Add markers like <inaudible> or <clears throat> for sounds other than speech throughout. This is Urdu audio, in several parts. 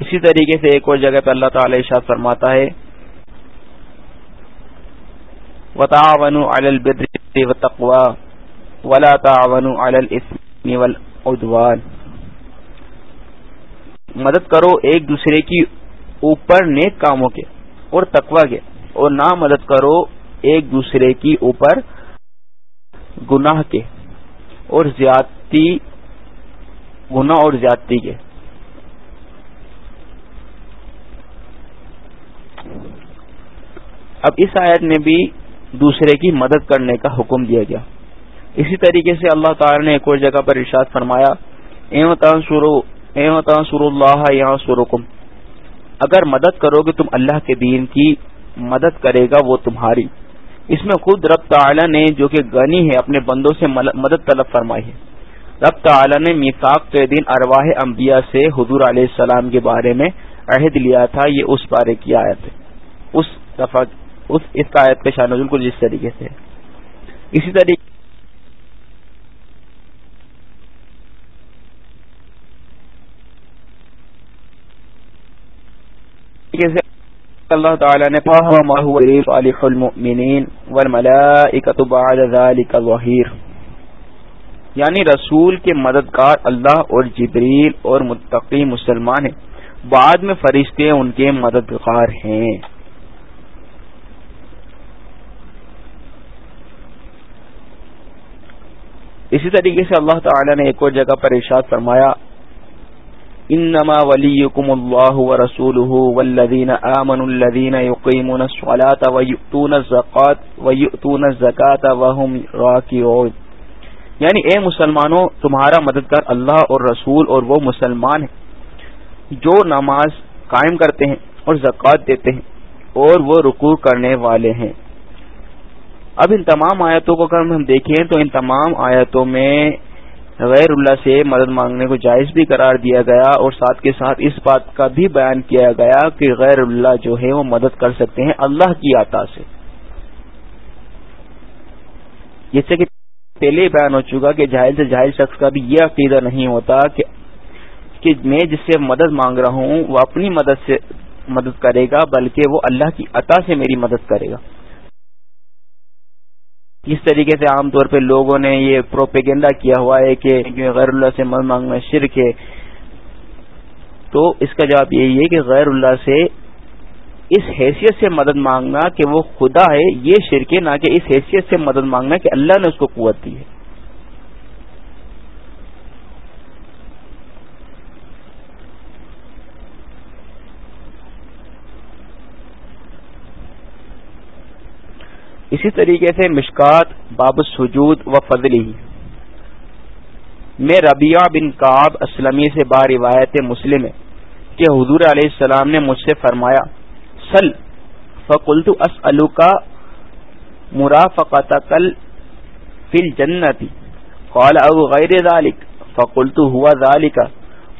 اسی طریقے سے ایک اور جگہ پہ اللہ تعالی ارشاد فرماتا ہے، وتعاونوا على البر والتقوى ولا تعاونوا على الاثم والعدوان مدد کرو ایک دوسرے کی اوپر نیک کاموں کے اور تقوی کے، اور نہ مدد کرو ایک دوسرے کی اوپر گناہ کے اور زیادتی، گناہ اور زیادتی کے۔ اب اس آیت میں بھی دوسرے کی مدد کرنے کا حکم دیا گیا۔ اسی طریقے سے اللہ تعالی نے ایک اور جگہ پر ارشاد فرمایا سر اللہ یہاں سرکم اگر مدد کرو گے تم اللہ کے دین کی مدد کرے گا وہ تمہاری۔ اس میں خود رب تعالی نے جو کہ غنی ہے، اپنے بندوں سے مدد طلب فرمائی ہے۔ رب تعالی نے میساک کے دن ارواہ انبیاء سے حضور علیہ السلام کے بارے میں عہد لیا تھا، یہ اس بارے کی آیت ہے۔ اس دفعہ اس اس کا آیت کا شان نزول کو جس طریقے سے اسی طریقے اللہ تعالی نے صالح المؤمنین والملائکۃ بعد ذلك ظہیر۔ یعنی رسول کے مددگار اللہ اور جبریل اور متقی مسلمان ہیں۔ بعد میں فرشتے ان کے مددگار ہیں۔ اسی طریقے سے اللہ تعالی نے ایک اور جگہ پر ارشاد فرمایا، انما وليكم الله ورسوله والذين آمنوا الذين يقيمون الصلاة ويؤتون الزكاة ويؤتون الزكاة وهم راكعون یعنی اے مسلمانوں، تمہارا مددگار اللہ اور رسول اور وہ مسلمان ہیں جو نماز قائم کرتے ہیں اور زکوٰۃ دیتے ہیں اور وہ رکوع کرنے والے ہیں۔ اب ان تمام آیتوں کو اگر ہم دیکھیں تو ان تمام آیتوں میں غیر اللہ سے مدد مانگنے کو جائز بھی قرار دیا گیا اور ساتھ کے ساتھ اس بات کا بھی بیان کیا گیا کہ غیر اللہ جو ہے وہ مدد کر سکتے ہیں اللہ کی عطا سے۔ جس سے کہ پہلے بیان ہو چکا کہ جاہل سے جاہل شخص کا بھی یہ عقیدہ نہیں ہوتا کہ میں جس سے مدد مانگ رہا ہوں وہ اپنی مدد سے مدد کرے گا بلکہ وہ اللہ کی عطا سے میری مدد کرے گا۔ جس طریقے سے عام طور پہ لوگوں نے یہ پروپیگنڈا کیا ہوا ہے کہ غیر اللہ سے مد مانگنا شرک ہے؟ تو اس کا جواب یہی ہے کہ غیر اللہ سے اس حیثیت سے مدد مانگنا کہ وہ خدا ہے، یہ شرک ہے، نہ کہ اس حیثیت سے مدد مانگنا کہ اللہ نے اس کو قوت دی ہے۔ اسی طریقے سے مشکات باب سجود و فضلی میں ربیہ بن کاب اسلمی سے با روایت مسلم ہے کہ حضور علیہ السلام نے مجھ سے فرمایا سل فقلت اسلو کا مرافقت کل فل جنتی قال، او غیر ذلك فقلت، هو ذلك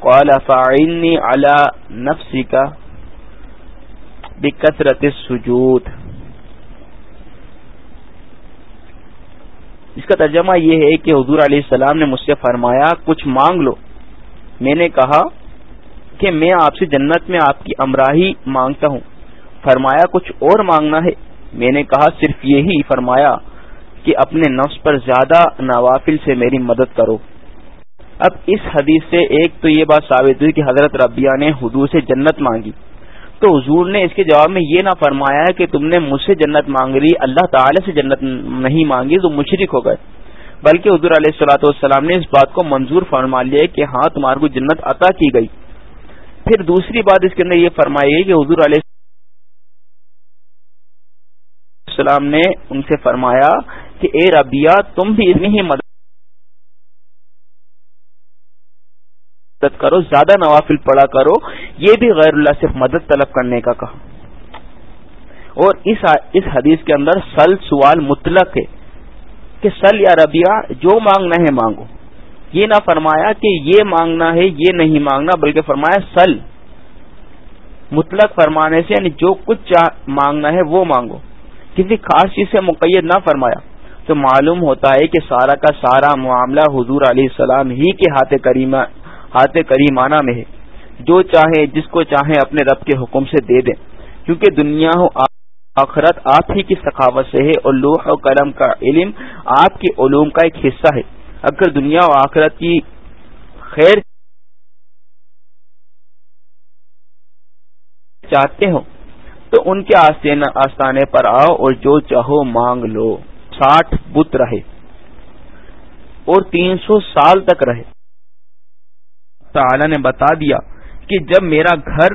قال، فاعنی على نفسك بکثرت السجود۔ اس کا ترجمہ یہ ہے کہ حضور علیہ السلام نے مجھ سے فرمایا، کچھ مانگ لو۔ میں نے کہا کہ میں آپ سے جنت میں آپ کی امراہی مانگتا ہوں۔ فرمایا، کچھ اور مانگنا ہے۔ میں نے کہا، صرف یہی فرمایا کہ اپنے نفس پر زیادہ نوافل سے میری مدد کرو۔ اب اس حدیث سے ایک تو یہ بات ثابت ہوئی کہ حضرت ربیہ نے حضور سے جنت مانگی۔ تو حضور نے اس کے جواب میں یہ نہ فرمایا کہ تم نے مجھ سے جنت مانگ لی، اللہ تعالی سے جنت نہیں مانگی تو مشرق ہو گئے۔ بلکہ حضور علیہ السلاۃ والسلام نے اس بات کو منظور فرما لیا کہ ہاں تمہارے کو جنت عطا کی گئی۔ پھر دوسری بات اس کے اندر یہ فرمائی گئی کہ حضور علیہ السلام نے ان سے فرمایا کہ اے ربیہ، تم بھی اتنی ہی مدد مدد کرو، زیادہ نوافل پڑا کرو، یہ بھی غیر اللہ سے مدد طلب کرنے کا کہا۔ اور اس اس حدیث کے اندر سل سوال مطلق ہے کہ سل یا ربیہ جو مانگنا ہے مانگو۔ یہ نہ فرمایا کہ یہ مانگنا ہے، یہ نہیں مانگنا، بلکہ فرمایا سل۔ مطلق فرمانے سے یعنی جو کچھ مانگنا ہے وہ مانگو۔ کسی خاص چیز سے مقید نہ فرمایا۔ تو معلوم ہوتا ہے کہ سارا کا سارا معاملہ حضور علیہ السلام ہی کے ہاتھ کریمہ ہاتھ کریمانہ میں ہے۔ جو چاہے، جس کو چاہے اپنے رب کے حکم سے دے دیں کیونکہ دنیا ہو، آخرت آپ ہی کی ثقافت سے ہے اور لوح و قلم کا علم آپ کے علوم کا ایک حصہ ہے۔ اگر دنیا و آخرت کی خیر چاہتے ہو، تو ان کے آستانے پر آؤ اور جو چاہو مانگ لو۔ ساٹھ بت رہے اور تین سو سال تک رہے۔ تعالی نے بتا دیا کہ جب میرا گھر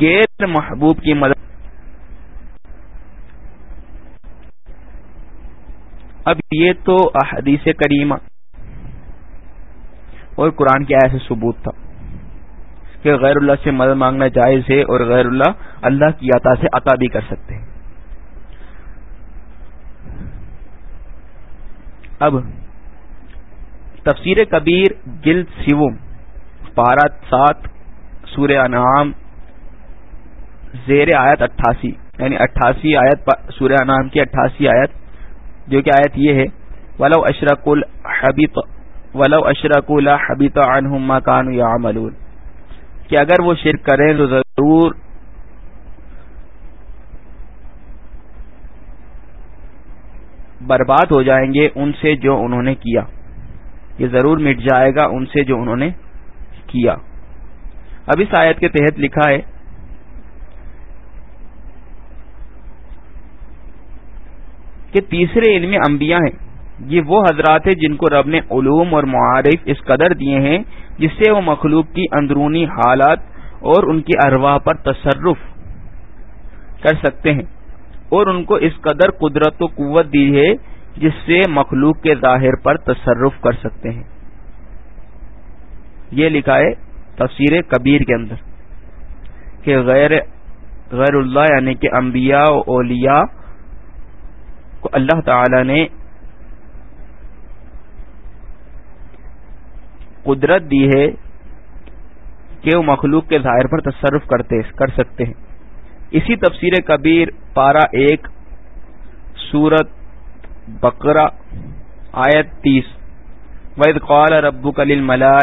غیر محبوب کی مدد اب یہ تو احادیث کریمہ اور قرآن کی ایسے ثبوت تھا کہ غیر اللہ سے مدد مانگنا جائز ہے اور غیر اللہ اللہ کی عطا سے عطا بھی کر سکتے ہیں۔ اب تفسیر کبیر جلد سیوم، پارہ سات، سورہ انعام، زیر آیت اٹھاسی یعنی اٹھاسی آیت سورہ انعام کی اٹھاسی آیت، جو کہ آیت یہ ہے، ولو اشرک الحبیط ولو اشرک الحبیط عنہم ما کانوا یعملون کہ اگر وہ شرک کریں تو ضرور برباد ہو جائیں گے ان سے جو انہوں نے کیا۔ یہ ضرور مٹ جائے گا ان سے جو انہوں نے کیا۔ اب اس آیت کے تحت لکھا ہے، کہ تیسرے علم انبیاء ہیں۔ یہ وہ حضرات ہیں جن کو رب نے علوم اور معارف اس قدر دیے ہیں جس سے وہ مخلوق کی اندرونی حالات اور ان کی ارواح پر تصرف کر سکتے ہیں اور ان کو اس قدر قدرت و قوت دی ہے جس سے مخلوق کے ظاہر پر تصرف کر سکتے ہیں۔ یہ لکھا ہے تفسیر کبیر کے اندر کہ غیر غیر اللہ یعنی کہ انبیاء و اولیاء کو اللہ تعالی نے قدرت دی ہے کہ وہ مخلوق کے ظاہر پر تصرف کرتے کر سکتے ہیں۔ اسی تفسیر کبیر پارا ایک سورت بقرہ، آیت تیس۔ وید قال ربو کلیل ملا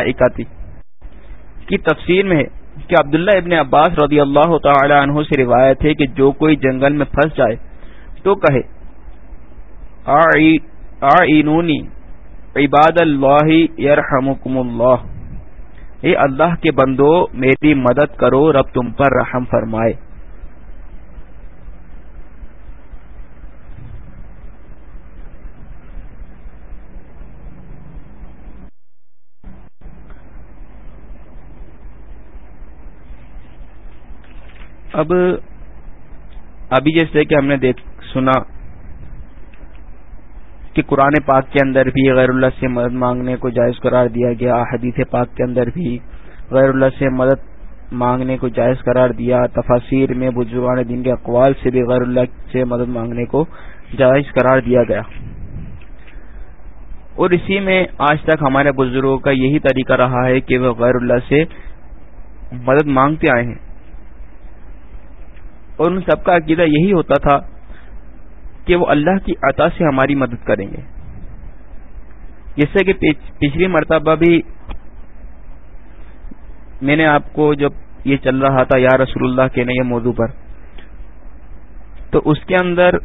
کی تفسیر میں ہے کہ عبداللہ ابن عباس رضی اللہ تعالی عنہ سے روایت ہے کہ جو کوئی جنگل میں پھنس جائے تو کہے آئینونی عباد اللہ یرحمکم اللہ اے اللہ کے بندو، میری مدد کرو، رب تم پر رحم فرمائے۔ اب ابھی جیسے کہ ہم نے دیکھ سنا کہ قرآن پاک کے اندر بھی غیر اللہ سے مدد مانگنے کو جائز قرار دیا گیا، حدیث پاک کے اندر بھی غیر اللہ سے مدد مانگنے کو جائز قرار دیا تفاصیر میں بزرگان دین کے اقوال سے بھی غیر اللہ سے مدد مانگنے کو جائز قرار دیا گیا۔ اور اسی میں آج تک ہمارے بزرگوں کا یہی طریقہ رہا ہے کہ وہ غیر اللہ سے مدد مانگتے آئے ہیں۔ اور ان سب کا عقیدہ یہی ہوتا تھا کہ وہ اللہ کی عطا سے ہماری مدد کریں گے۔ جس سے کہ پچھلی مرتبہ بھی میں نے آپ کو جب یہ چل رہا تھا یا رسول اللہ کے نئے موضوع پر، تو اس کے اندر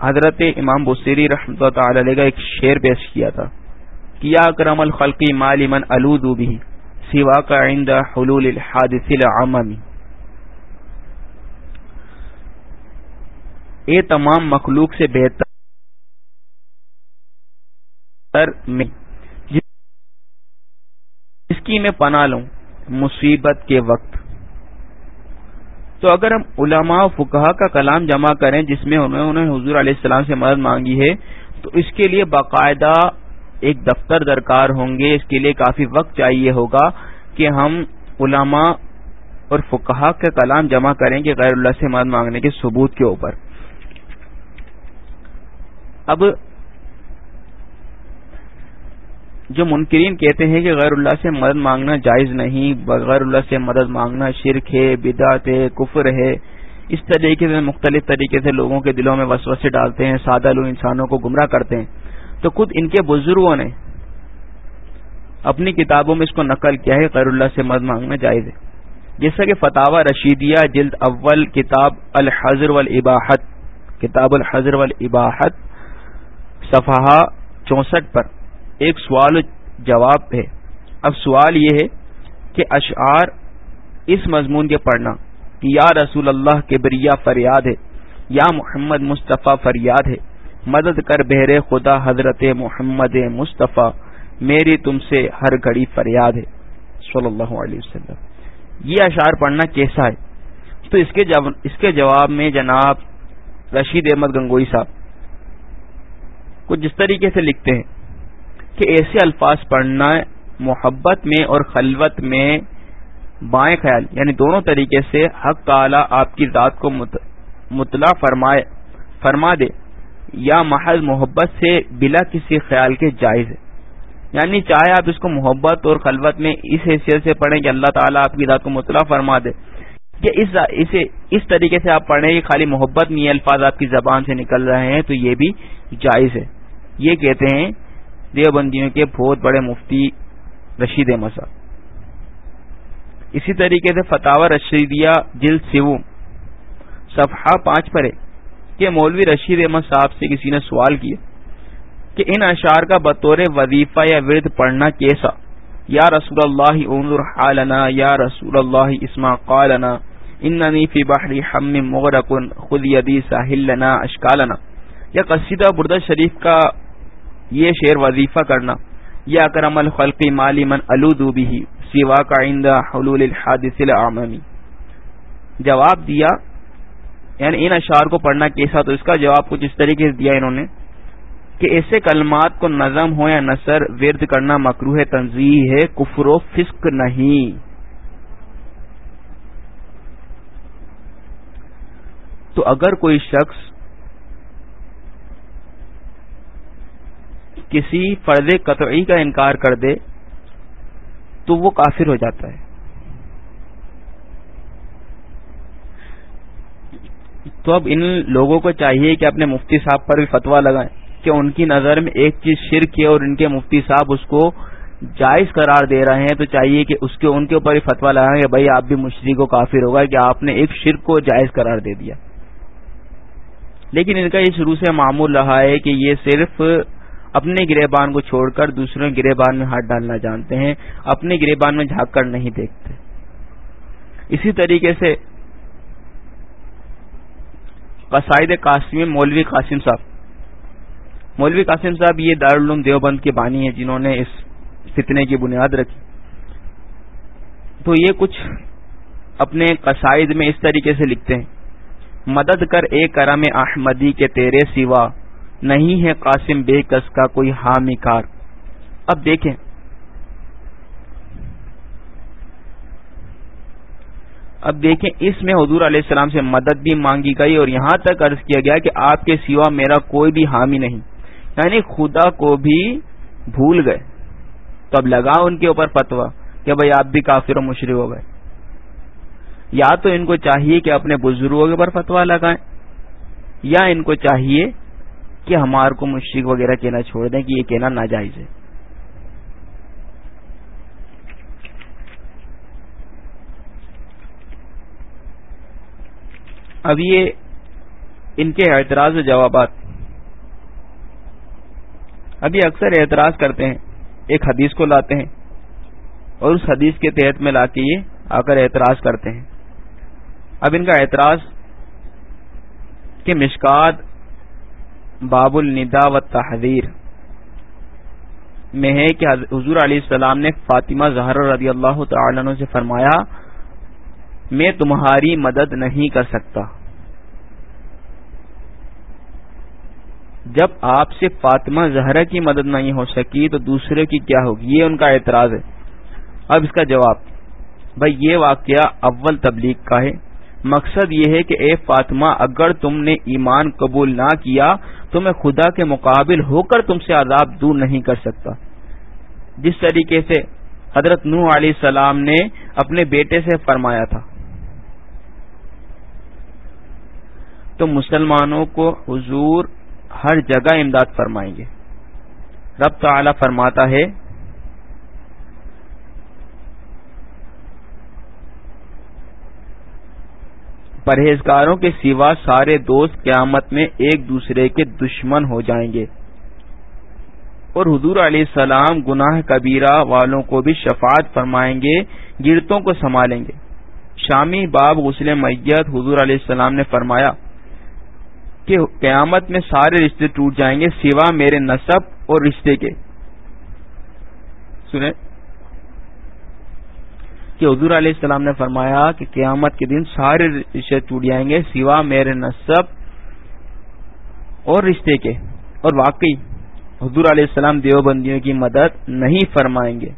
حضرت امام بصیری رحمۃ اللہ تعالی علیہ کا ایک شعر پیش کیا تھا کیا کرم الخلقی مال من الودو بھی سوا کا آئندہ حلول الحادث العممی اے تمام مخلوق سے بہتر میں۔ جس کی میں پناہ لوں مصیبت کے وقت۔ تو اگر ہم علماء فکہ کا کلام جمع کریں جس میں انہوں نے حضور علیہ السلام سے مدد مانگی ہے، تو اس کے لیے باقاعدہ ایک دفتر درکار ہوں گے۔ اس کے لیے کافی وقت چاہیے ہوگا کہ ہم علماء اور فکہ کا کلام جمع کریں گے غیر اللہ سے مدد مانگنے کے ثبوت کے اوپر۔ اب جو منکرین کہتے ہیں کہ غیر اللہ سے مدد مانگنا جائز نہیں غیر اللہ سے مدد مانگنا شرک ہے، بدعت ہے، کفر ہے، اس طریقے سے مختلف طریقے سے لوگوں کے دلوں میں وسوسے ڈالتے ہیں، سادہ لوگ انسانوں کو گمراہ کرتے ہیں۔ تو خود ان کے بزرگوں نے اپنی کتابوں میں اس کو نقل کیا ہے خیر اللہ سے مد مانگنا جائز ہے۔ جیسا کہ فتح رشیدیہ، جلد اول، کتاب الحضر والاباحت، کتاب الحضر والاباحت۔ صفحہ چونسٹھ پر ایک سوال جواب ہے۔ اب سوال یہ ہے کہ اشعار اس مضمون کے پڑھنا کہ یا رسول اللہ کے بریا فریاد ہے، یا محمد مصطفیٰ فریاد ہے۔ مدد کر بہرے خدا حضرت محمد مصطفیٰ، میری تم سے ہر گھڑی فریاد ہے۔ صلی اللہ علیہ وسلم۔ یہ اشعار پڑھنا کیسا ہے؟ تو اس کے اس کے جواب میں جناب رشید احمد گنگوئی صاحب کچھ جس طریقے سے لکھتے ہیں کہ ایسے الفاظ پڑھنا محبت میں اور خلوت میں بائیں خیال یعنی دونوں طریقے سے حق تعالی آپ کی ذات کو مطلع فرمائے، فرما دے، یا محض محبت سے بلا کسی خیال کے جائز ہے۔ یعنی چاہے آپ اس کو محبت اور خلوت میں اس حیثیت سے پڑھیں کہ اللہ تعالیٰ آپ کی ذات کو مطلع فرما دے، کہ اس اسے، اس طریقے سے آپ پڑھیں کہ خالی محبت میں یہ الفاظ آپ کی زبان سے نکل رہے ہیں تو یہ بھی جائز ہے۔ یہ کہتے ہیں دیوبندیوں کے بہت بڑے مفتی رشید مسا اسی طریقے سے فتح رشیدیہ جلد سیو صفحہ پانچ پر ہے کہ مولوی رشید احمد صاحب سے کسی نے سوال کیا کہ ان اشعار کا بطور وظیفہ یا ورد پڑھنا کیسا؟ یا رسول اللہ انظر حالنا، یا رسول اللہ اسما قالنا، اننی فی بحر حم مغرقن خود یدی ساحل لنا اشکالنا۔ یا قصیدہ بردہ شریف کا یہ شعر وظیفہ کرنا. یا اکرم الخلقی مالی من الودو بھی سوا کا آئندہ حلول الحادث العامی جواب دیا. یعنی ان اشعار کو پڑھنا کیسا تو اس کا جواب کچھ اس طریقے سے دیا انہوں نے کہ ایسے کلمات کو نظم ہو یا نثر، ورد کرنا مکروح تنظیح ہے، کفر و فسق نہیں. تو اگر کوئی شخص کسی فرد قطعی کا انکار کر دے تو وہ کافر ہو جاتا ہے۔ تو اب ان لوگوں کو چاہیے کہ اپنے مفتی صاحب پر بھی فتوا لگائیں کہ ان کی نظر میں ایک چیز شرک ہے اور ان کے مفتی صاحب اس کو جائز قرار دے رہے ہیں تو چاہیے کہ اس کے ان کے اوپر ہی فتوا لگائیں کہ بھائی آپ بھی مشرق کو کافر ہوگا کہ آپ نے ایک شرک کو جائز قرار دے دیا۔ لیکن ان کا یہ شروع سے معمول رہا ہے کہ یہ صرف اپنے گرہبان کو چھوڑ کر دوسروں گرہبان میں ہاتھ ڈالنا جانتے ہیں، اپنے گرہبان میں جھانک کر نہیں دیکھتے۔ اسی طریقے سے قصائد قاسمی، مولوی قاسم صاحب۔ مولوی قاسم صاحب یہ دارالعلوم دیوبند کے بانی ہیں جنہوں نے اس فتنے کی بنیاد رکھی۔ تو یہ کچھ اپنے قصائد میں اس طریقے سے لکھتے ہیں۔ مدد کر ایک کرم احمدی کے تیرے سوا۔ نہیں ہے قاسم بے کس کا کوئی حامی کار۔ اب دیکھیں۔ اب دیکھیں، اس میں حضور علیہ السلام سے مدد بھی مانگی گئی اور یہاں تک عرض کیا گیا کہ آپ کے سوا میرا کوئی بھی حامی نہیں۔ یعنی خدا کو بھی بھول گئے۔ تو اب لگا ان کے اوپر فتوا کہ بھائی آپ بھی کافر و مشرق ہو گئے۔ یا تو ان کو چاہیے کہ اپنے بزرگوں کے اوپر فتوا لگائیں، یا ان کو چاہیے کہ ہمار کو مشرق وغیرہ کہنا چھوڑ دیں کہ یہ کہنا ناجائز ہے۔ اب یہ ان کے اعتراض و جوابات۔ ابھی اکثر اعتراض کرتے ہیں، ایک حدیث کو لاتے ہیں اور اس حدیث کے تحت میں لا کے یہ آ کر اعتراض کرتے ہیں۔ اب ان کا اعتراض کہ مشکات باب الندا و تحریر میں ہے کہ حضور علیہ السلام نے فاطمہ زہر رضی اللہ تعالی عنہ سے فرمایا، میں تمہاری مدد نہیں کر سکتا۔ جب آپ سے فاطمہ زہرا کی مدد نہیں ہو سکی تو دوسرے کی کیا ہوگی؟ یہ ان کا اعتراض ہے۔ اب اس کا جواب، بھائی یہ واقعہ اول تبلیغ کا ہے۔ مقصد یہ ہے کہ اے فاطمہ، اگر تم نے ایمان قبول نہ کیا، تو میں خدا کے مقابل ہو کر تم سے عذاب دور نہیں کر سکتا۔ جس طریقے سے حضرت نوح علیہ السلام نے اپنے بیٹے سے فرمایا تھا۔ تو مسلمانوں کو حضور ہر جگہ امداد فرمائیں گے۔ رب تعالی فرماتا ہے پرہیزگاروں کے سوا سارے دوست قیامت میں ایک دوسرے کے دشمن ہو جائیں گے۔ اور حضور علیہ السلام گناہ کبیرہ والوں کو بھی شفاعت فرمائیں گے، گرتوں کو سنبھالیں گے۔ شامی باب غسل میت حضور علیہ السلام نے فرمایا کہ قیامت میں سارے رشتے ٹوٹ جائیں گے سوا میرے نصب اور رشتے کے۔ سنیں۔ کہ حضور علیہ السلام نے فرمایا کہ قیامت کے دن سارے رشتے ٹوٹ جائیں گے، سوا میرے نصب اور رشتے کے۔ اور واقعی حضور علیہ السلام دیوبندیوں کی مدد نہیں فرمائیں گے۔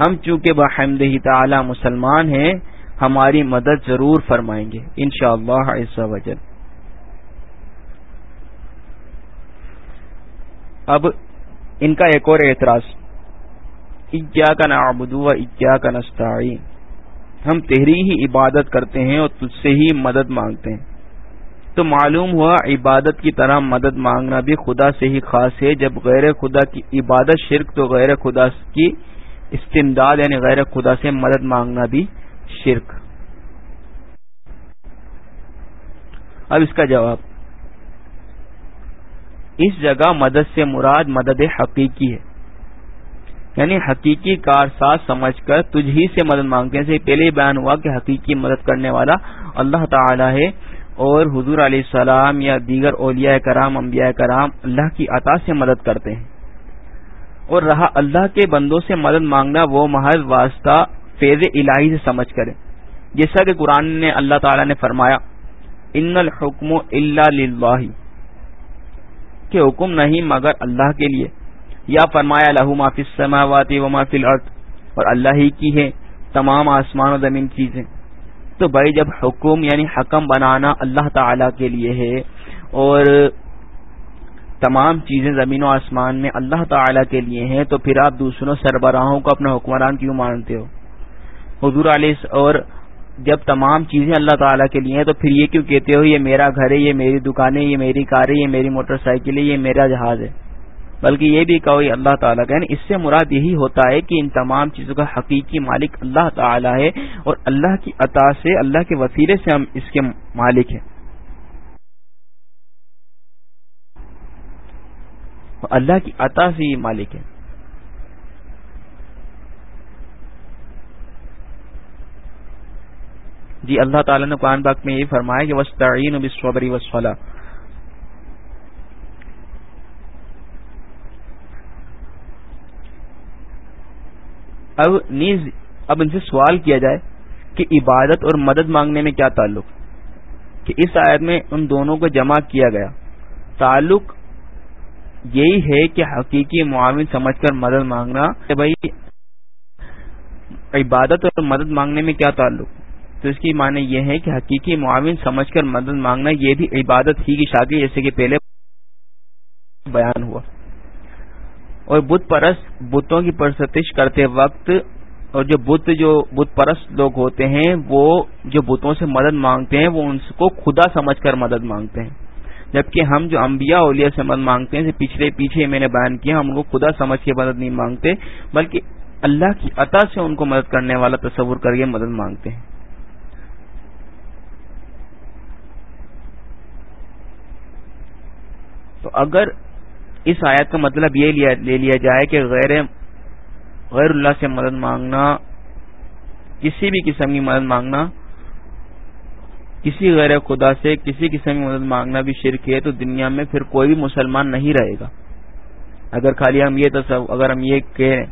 ہم چونکہ بحمد ہی تعالی مسلمان ہیں، ہماری مدد ضرور فرمائیں گے، انشاءاللہ شاء اللہ وجل اب ان کا ایک اور اعتراض۔ اجا کا نعبد و اجا کا نستعین۔ ہم تحری ہی عبادت کرتے ہیں اور تجھ سے ہی مدد مانگتے ہیں۔ تو معلوم ہوا عبادت کی طرح مدد مانگنا بھی خدا سے ہی خاص ہے۔ جب غیر خدا کی عبادت شرک، تو غیر خدا کی استمداد یعنی غیر خدا سے مدد مانگنا بھی شرک۔ اب اس کا جواب۔ اس جگہ مدد سے مراد مدد حقیقی ہے۔ یعنی حقیقی کار ساز سمجھ کر تجھ ہی سے مدد مانگتے سے پہلے بیان ہوا کہ حقیقی مدد کرنے والا اللہ تعالی ہے۔ اور حضور علیہ السلام یا دیگر اولیاء کرام، انبیاء کرام اللہ کی عطا سے مدد کرتے ہیں۔ اور رہا اللہ کے بندوں سے مدد مانگنا وہ محض واسطہ فیض الہی سے سمجھ کرے جیسا کہ قرآن نے اللہ تعالی نے فرمایا، ان الحکم اللہ کہ حکم نہیں مگر اللہ کے لیے۔ یا فرمایا لہو معافی السماوات و معافی الارض، اور اللہ ہی کی ہے تمام آسمان و زمین چیزیں۔ تو بھائی جب حکم یعنی حکم بنانا اللہ تعالی کے لیے ہے، اور تمام چیزیں زمین و آسمان میں اللہ تعالی کے لیے ہیں، تو پھر آپ دوسروں سربراہوں کو اپنا حکمران کیوں مانتے ہو؟ حضور علیہ اور جب تمام چیزیں اللہ تعالیٰ کے لیے ہیں، تو پھر یہ کیوں کہتے ہو یہ میرا گھر ہے، یہ میری دکانیں، یہ میری کار ہے یہ میری موٹر سائیکل ہے یہ میرا جہاز ہے؟ بلکہ یہ بھی کہو یہ اللہ تعالیٰ کا یعنی اس سے مراد یہی ہوتا ہے کہ ان تمام چیزوں کا حقیقی مالک اللہ تعالیٰ ہے اور اللہ کی عطا سے، اللہ کے وسیلے سے ہم اس کے مالک ہیں۔ اللہ کی عطا سے یہ مالک ہے جی اللہ تعالیٰ نے قرآن باغ میں یہ فرمایا کہ وسطین بصبری اب نیز اب ان سے سوال کیا جائے کہ عبادت اور مدد مانگنے میں کیا تعلق؟ کہ اس آیت میں ان دونوں کو جمع کیا گیا۔ تعلق یہی ہے کہ حقیقی معاون سمجھ کر مدد مانگنا کہ بھائی عبادت اور مدد مانگنے میں کیا تعلق؟ تو اس کی معنی یہ ہے کہ حقیقی معاون سمجھ کر مدد مانگنا یہ بھی عبادت ہی کی شادی جیسے کہ پہلے بیان ہوا۔ اور بت پرست بتوں کی پرستش کرتے وقت اور جو بت جو بت پرست لوگ ہوتے ہیں، وہ جو بتوں سے مدد مانگتے ہیں، وہ ان کو خدا سمجھ کر مدد مانگتے ہیں۔ جبکہ ہم جو انبیاء اولیاء سے مدد مانگتے ہیں، پچھلے پیچھے میں نے بیان کیا، ہم ان کو خدا سمجھ کے مدد نہیں مانگتے، بلکہ اللہ کی عطا سے ان کو مدد کرنے والا تصور کر کے مدد مانگتے ہیں۔ تو اگر اس آیت کا مطلب یہ لے لیا جائے کہ غیر غیر اللہ سے مدد مانگنا، کسی بھی قسم کی مدد مانگنا، کسی غیر خدا سے کسی قسم کی مدد مانگنا بھی شرک ہے تو دنیا میں پھر کوئی بھی مسلمان نہیں رہے گا۔ اگر خالی ہم یہ اگر ہم یہ کہیں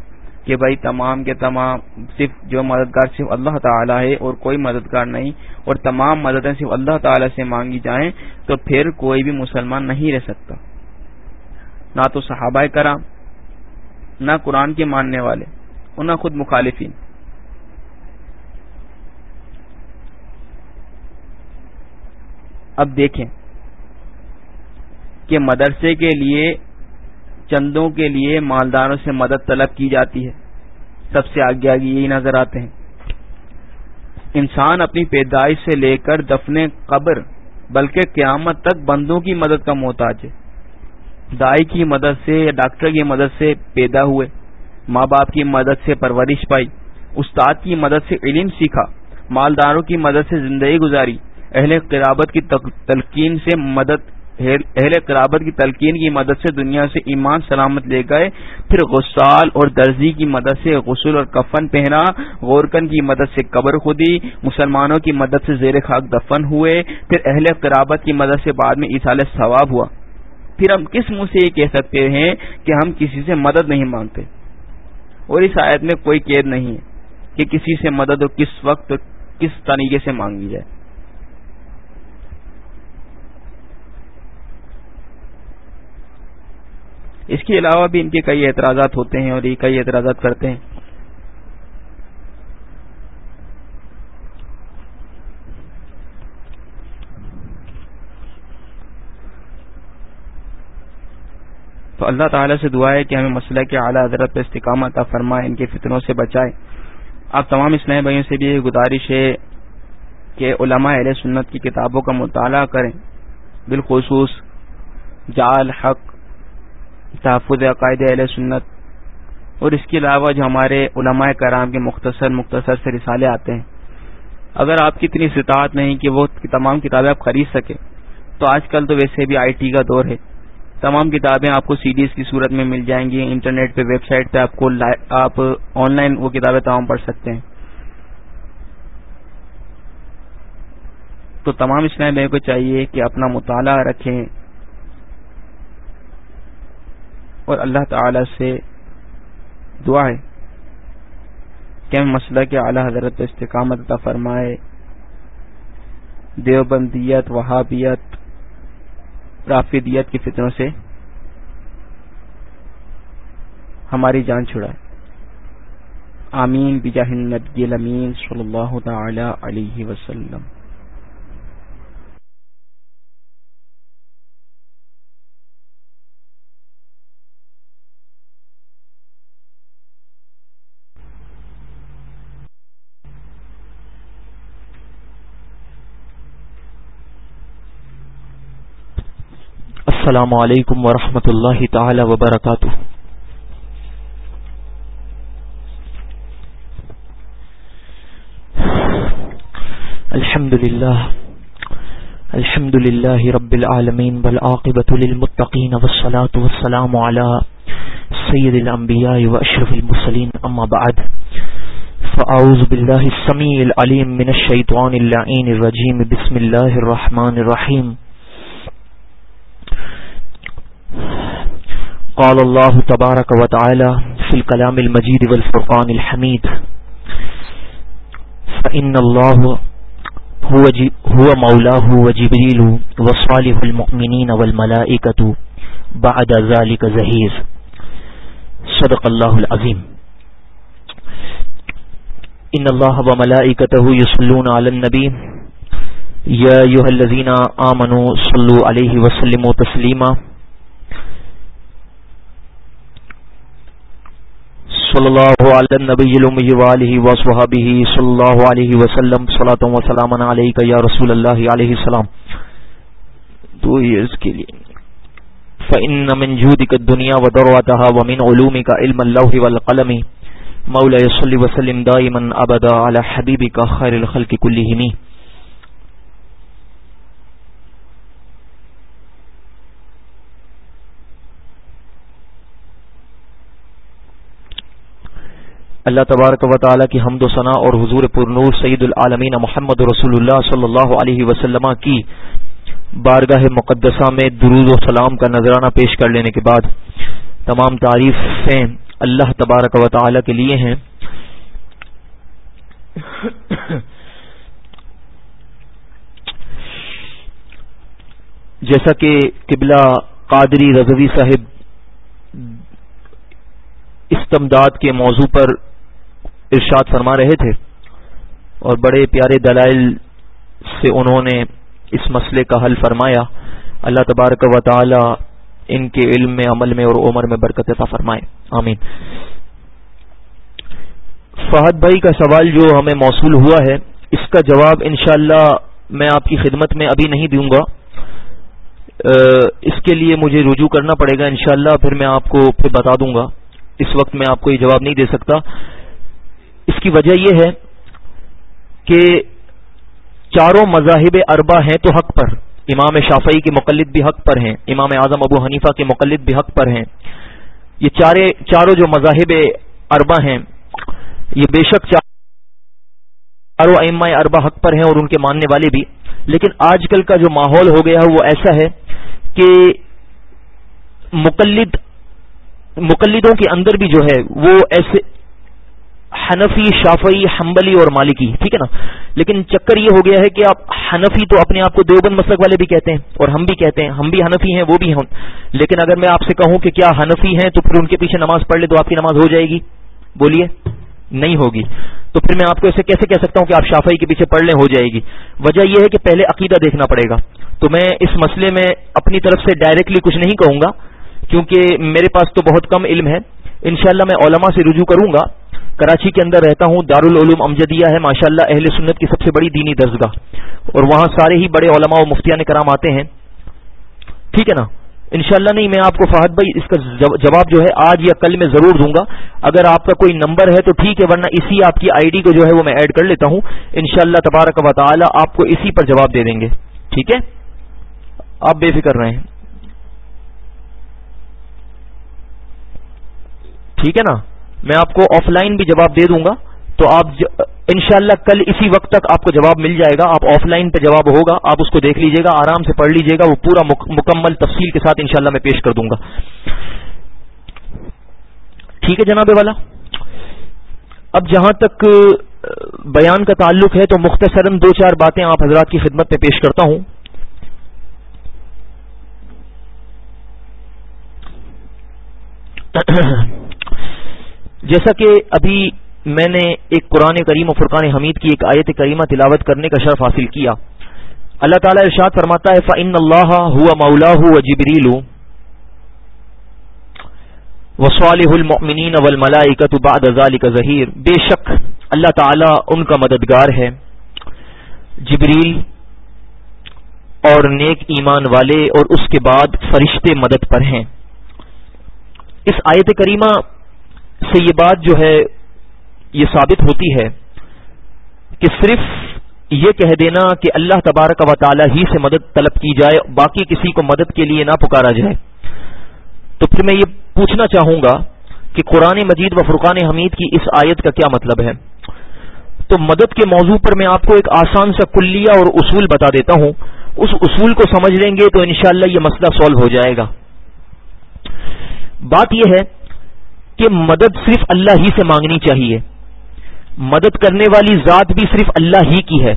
کہ بھائی تمام کے تمام صرف جو مددگار صرف اللہ تعالی ہے اور کوئی مددگار نہیں اور تمام مددیں صرف اللہ تعالی سے مانگی جائیں تو پھر کوئی بھی مسلمان نہیں رہ سکتا۔ نہ تو صحابہ کرام، نہ قرآن کے ماننے والے، اور نہ خود مخالفین۔ اب دیکھیں کہ مدرسے کے لیے، چندوں کے لیے مالداروں سے مدد طلب کی جاتی ہے۔ سب سے آگے آگے یہی نظر آتے ہیں۔ انسان اپنی پیدائش سے لے کر دفن قبر، بلکہ قیامت تک بندوں کی مدد کا محتاج ہے۔ دائی کی مدد سے یا ڈاکٹر کی مدد سے پیدا ہوئے ماں باپ کی مدد سے پرورش پائی استاد کی مدد سے علم سیکھا مالداروں کی مدد سے زندگی گزاری اہل قرابت کی تلقین سے مدد اہل قرابت کی تلقین کی مدد سے دنیا سے ایمان سلامت لے گئے پھر غسال اور درزی کی مدد سے غسل اور کفن پہنا غورکن کی مدد سے قبر خودی مسلمانوں کی مدد سے زیر خاک دفن ہوئے پھر اہل قرابت کی مدد سے بعد میں اصال ثواب ہوا پھر ہم کس منہ سے یہ کہہ سکتے ہیں کہ ہم کسی سے مدد نہیں مانگتے؟ اور اس آیت میں کوئی قید نہیں ہے کہ کسی سے مدد اور کس وقت اور کس طریقے سے مانگی جائے۔ اس کے علاوہ بھی ان کے کئی اعتراضات ہوتے ہیں اور یہ کئی اعتراضات کرتے ہیں۔ تو اللہ تعالیٰ سے دعا ہے کہ ہمیں مسئلہ کے اعلیٰ حضرت پہ استقامت فرمائے، ان کے فطروں سے بچائے۔ آپ تمام اسلام بھائیوں سے بھی یہ گزارش ہے کہ علماء اہل سنت کی کتابوں کا مطالعہ کریں۔ بالخصوص جال حق، تحفظ عقائد اہل سنت، اور اس کے علاوہ جو ہمارے علماء کرام کے مختصر مختصر سے رسالے آتے ہیں۔ اگر آپ کی اتنی استطاعت نہیں کہ وہ تمام کتابیں آپ خرید سکیں، تو آج کل تو ویسے بھی آئی ٹی کا دور ہے۔ تمام کتابیں آپ کو سی ڈیز کی صورت میں مل جائیں گی، انٹرنیٹ پہ، ویب سائٹ پہ آپ کو آپ آن لائن وہ کتابیں تمام پڑھ سکتے ہیں۔ تو تمام اسلام کو چاہیے کہ اپنا مطالعہ رکھیں اور اللہ تعالی سے دعا ہے کہ مسئلہ کے اعلی حضرت استقامت عطا فرمائے، دیوبندیت، وہابیت رافدیت کی فطروں سے ہماری جان چھڑائے۔ آمین۔ بجاہ النبی الامین صلی اللہ تعالی علیہ وسلم۔ السلام علیکم ورحمۃ اللہ تعالی وبرکاتہ۔ الحمد للہ الحمد للہ رب العالمین والعاقبة للمتقین والصلاة والسلام على سید الانبیاء واشرف المرسلین، اما بعد، فاعوذ باللہ السمیع العلیم من الشیطان اللعین الرجیم، بسم اللہ الرحمن الرحیم۔ قال الله تبارك وتعالى في الكلام المجيد والفرقان الحميد. فإن الله هو, هو مولاه وجبريل وصالح المؤمنين والملائكة بعد ذلك زهير. صدق الله العظيم. إن الله وملائكته يصلون على النبي. يا أيها الذين آمنوا صلوا عليه وسلموا تسليما. صلی اللہ علی النبی الامی والہ وصحبہ صلی اللہ علیہ وسلم صلاۃ و سلام علیک یا رسول اللہ علیہ السلام. دو ایئرز کے لیے فإن من جودك الدنيا وذروتها ومن علومك علم اللوح والقلم مولا صلی وسلم دائما ابدا على حبيبك خير الخلق كلهم. اللہ تبارک و تعالی کی حمد و ثناء اور حضور پر نور سعید العالمین محمد رسول اللہ صلی اللہ علیہ وسلم کی بارگاہ مقدسہ میں درود و سلام کا نذرانہ پیش کر لینے کے بعد تمام تعریفیں اللہ تبارک و تعالی کے لیے ہیں۔ جیسا کہ قبلہ قادری رضوی صاحب استمداد کے موضوع پر ارشاد فرما رہے تھے اور بڑے پیارے دلائل سے انہوں نے اس مسئلے کا حل فرمایا۔ اللہ تبارک و تعالی ان کے علم میں، عمل میں اور عمر میں برکت عطا فرمائے۔ آمین۔ فہد بھائی کا سوال جو ہمیں موصول ہوا ہے، اس کا جواب انشاءاللہ میں آپ کی خدمت میں ابھی نہیں دوں گا۔ اس کے لیے مجھے رجوع کرنا پڑے گا انشاءاللہ، پھر میں آپ کو پھر بتا دوں گا۔ اس وقت میں آپ کو یہ جواب نہیں دے سکتا۔ اس کی وجہ یہ ہے کہ چاروں مذاہب اربا ہیں تو حق پر۔ امام شافعی کے مقلد بھی حق پر ہیں، امام اعظم ابو حنیفہ کے مقلد بھی حق پر ہیں۔ یہ چارے چاروں جو مذاہب اربا ہیں، یہ بے شک چاروں اما اربا حق پر ہیں اور ان کے ماننے والے بھی۔ لیکن آج کل کا جو ماحول ہو گیا ہے، وہ ایسا ہے کہ مقلد مقلدوں کے اندر بھی جو ہے، وہ ایسے حنفی، شافعی، حنبلی اور مالکی، ٹھیک ہے نا؟ لیکن چکر یہ ہو گیا ہے کہ آپ حنفی تو اپنے آپ کو دیوبند مسلک والے بھی کہتے ہیں اور ہم بھی کہتے ہیں، ہم بھی حنفی ہیں، وہ بھی ہوں لیکن اگر میں آپ سے کہوں کہ کیا حنفی ہیں، تو پھر ان کے پیچھے نماز پڑھ لے تو آپ کی نماز ہو جائے گی۔ بولیے؟ نہیں ہوگی۔ تو پھر میں آپ کو ایسے کیسے کہہ سکتا ہوں کہ آپ شافعی کے پیچھے پڑھ لیں، ہو جائے گی۔ وجہ یہ ہے کہ پہلے عقیدہ دیکھنا پڑے گا۔ تو میں اس مسئلے میں اپنی طرف سے ڈائریکٹلی کچھ نہیں کہوں گا، کیونکہ میرے پاس تو بہت کم علم ہے۔ انشاءاللہ میں علماء سے رجوع کروں گا۔ کراچی کے اندر رہتا ہوں، دارالعلوم امجدیہ ہے، ماشاءاللہ اہل سنت کی سب سے بڑی دینی درسگاہ۔ اور وہاں سارے ہی بڑے علماء و مفتیان کرام آتے ہیں۔ ٹھیک ہے نا؟ انشاءاللہ نہیں، میں آپ کو فہد بھائی، اس کا جواب جو ہے، آج یا کل میں ضرور دوں گا۔ اگر آپ کا کوئی نمبر ہے تو ٹھیک ہے، ورنہ اسی آپ کی آئی ڈی کو جو ہے وہ میں ایڈ کر لیتا ہوں۔ انشاءاللہ تبارک و تعالی آپ کو اسی پر جواب دے دیں گے۔ ٹھیک ہے؟ آپ بے فکر رہے ہیں ٹھیک ہے نا؟ میں آپ کو آف لائن بھی جواب دے دوں گا۔ تو آپ انشاءاللہ کل اسی وقت تک آپ کو جواب مل جائے گا۔ آپ آف لائن پہ جواب ہوگا۔ آپ اس کو دیکھ لیجیے گا، آرام سے پڑھ لیجیے گا۔ وہ پورا مکمل تفصیل کے ساتھ انشاءاللہ میں پیش کر دوں گا۔ ٹھیک ہے جناب والا۔ اب جہاں تک بیان کا تعلق ہے تو مختصراً دو چار باتیں آپ حضرات کی خدمت میں پیش کرتا ہوں۔ <clears throat> جیسا کہ ابھی میں نے ایک قرآن کریم و فرقان حمید کی ایک آیت کریمہ تلاوت کرنے کا شرف حاصل کیا۔ اللہ تعالیٰ ارشاد فرماتا ہے فعن اللہ ہوا مولا و جبریل وصالح المؤمنین والملائکۃ بعد ذلك ظہیر بے شک اللہ تعالیٰ ان کا مددگار ہے۔ جبریل اور نیک ایمان والے اور اس کے بعد فرشتے مدد پر ہیں۔ اس آیت کریمہ سے یہ بات جو ہے یہ ثابت ہوتی ہے کہ صرف یہ کہہ دینا کہ اللہ تبارک و تعالی ہی سے مدد طلب کی جائے، باقی کسی کو مدد کے لیے نہ پکارا جائے۔ تو پھر میں یہ پوچھنا چاہوں گا کہ قرآن مجید و فرقان حمید کی اس آیت کا کیا مطلب ہے؟ تو مدد کے موضوع پر میں آپ کو ایک آسان سا کلیہ اور اصول بتا دیتا ہوں۔ اس اصول کو سمجھ لیں گے تو انشاءاللہ یہ مسئلہ سالو ہو جائے گا۔ بات یہ ہے کہ مدد صرف اللہ ہی سے مانگنی چاہیے۔ مدد کرنے والی ذات بھی صرف اللہ ہی کی ہے۔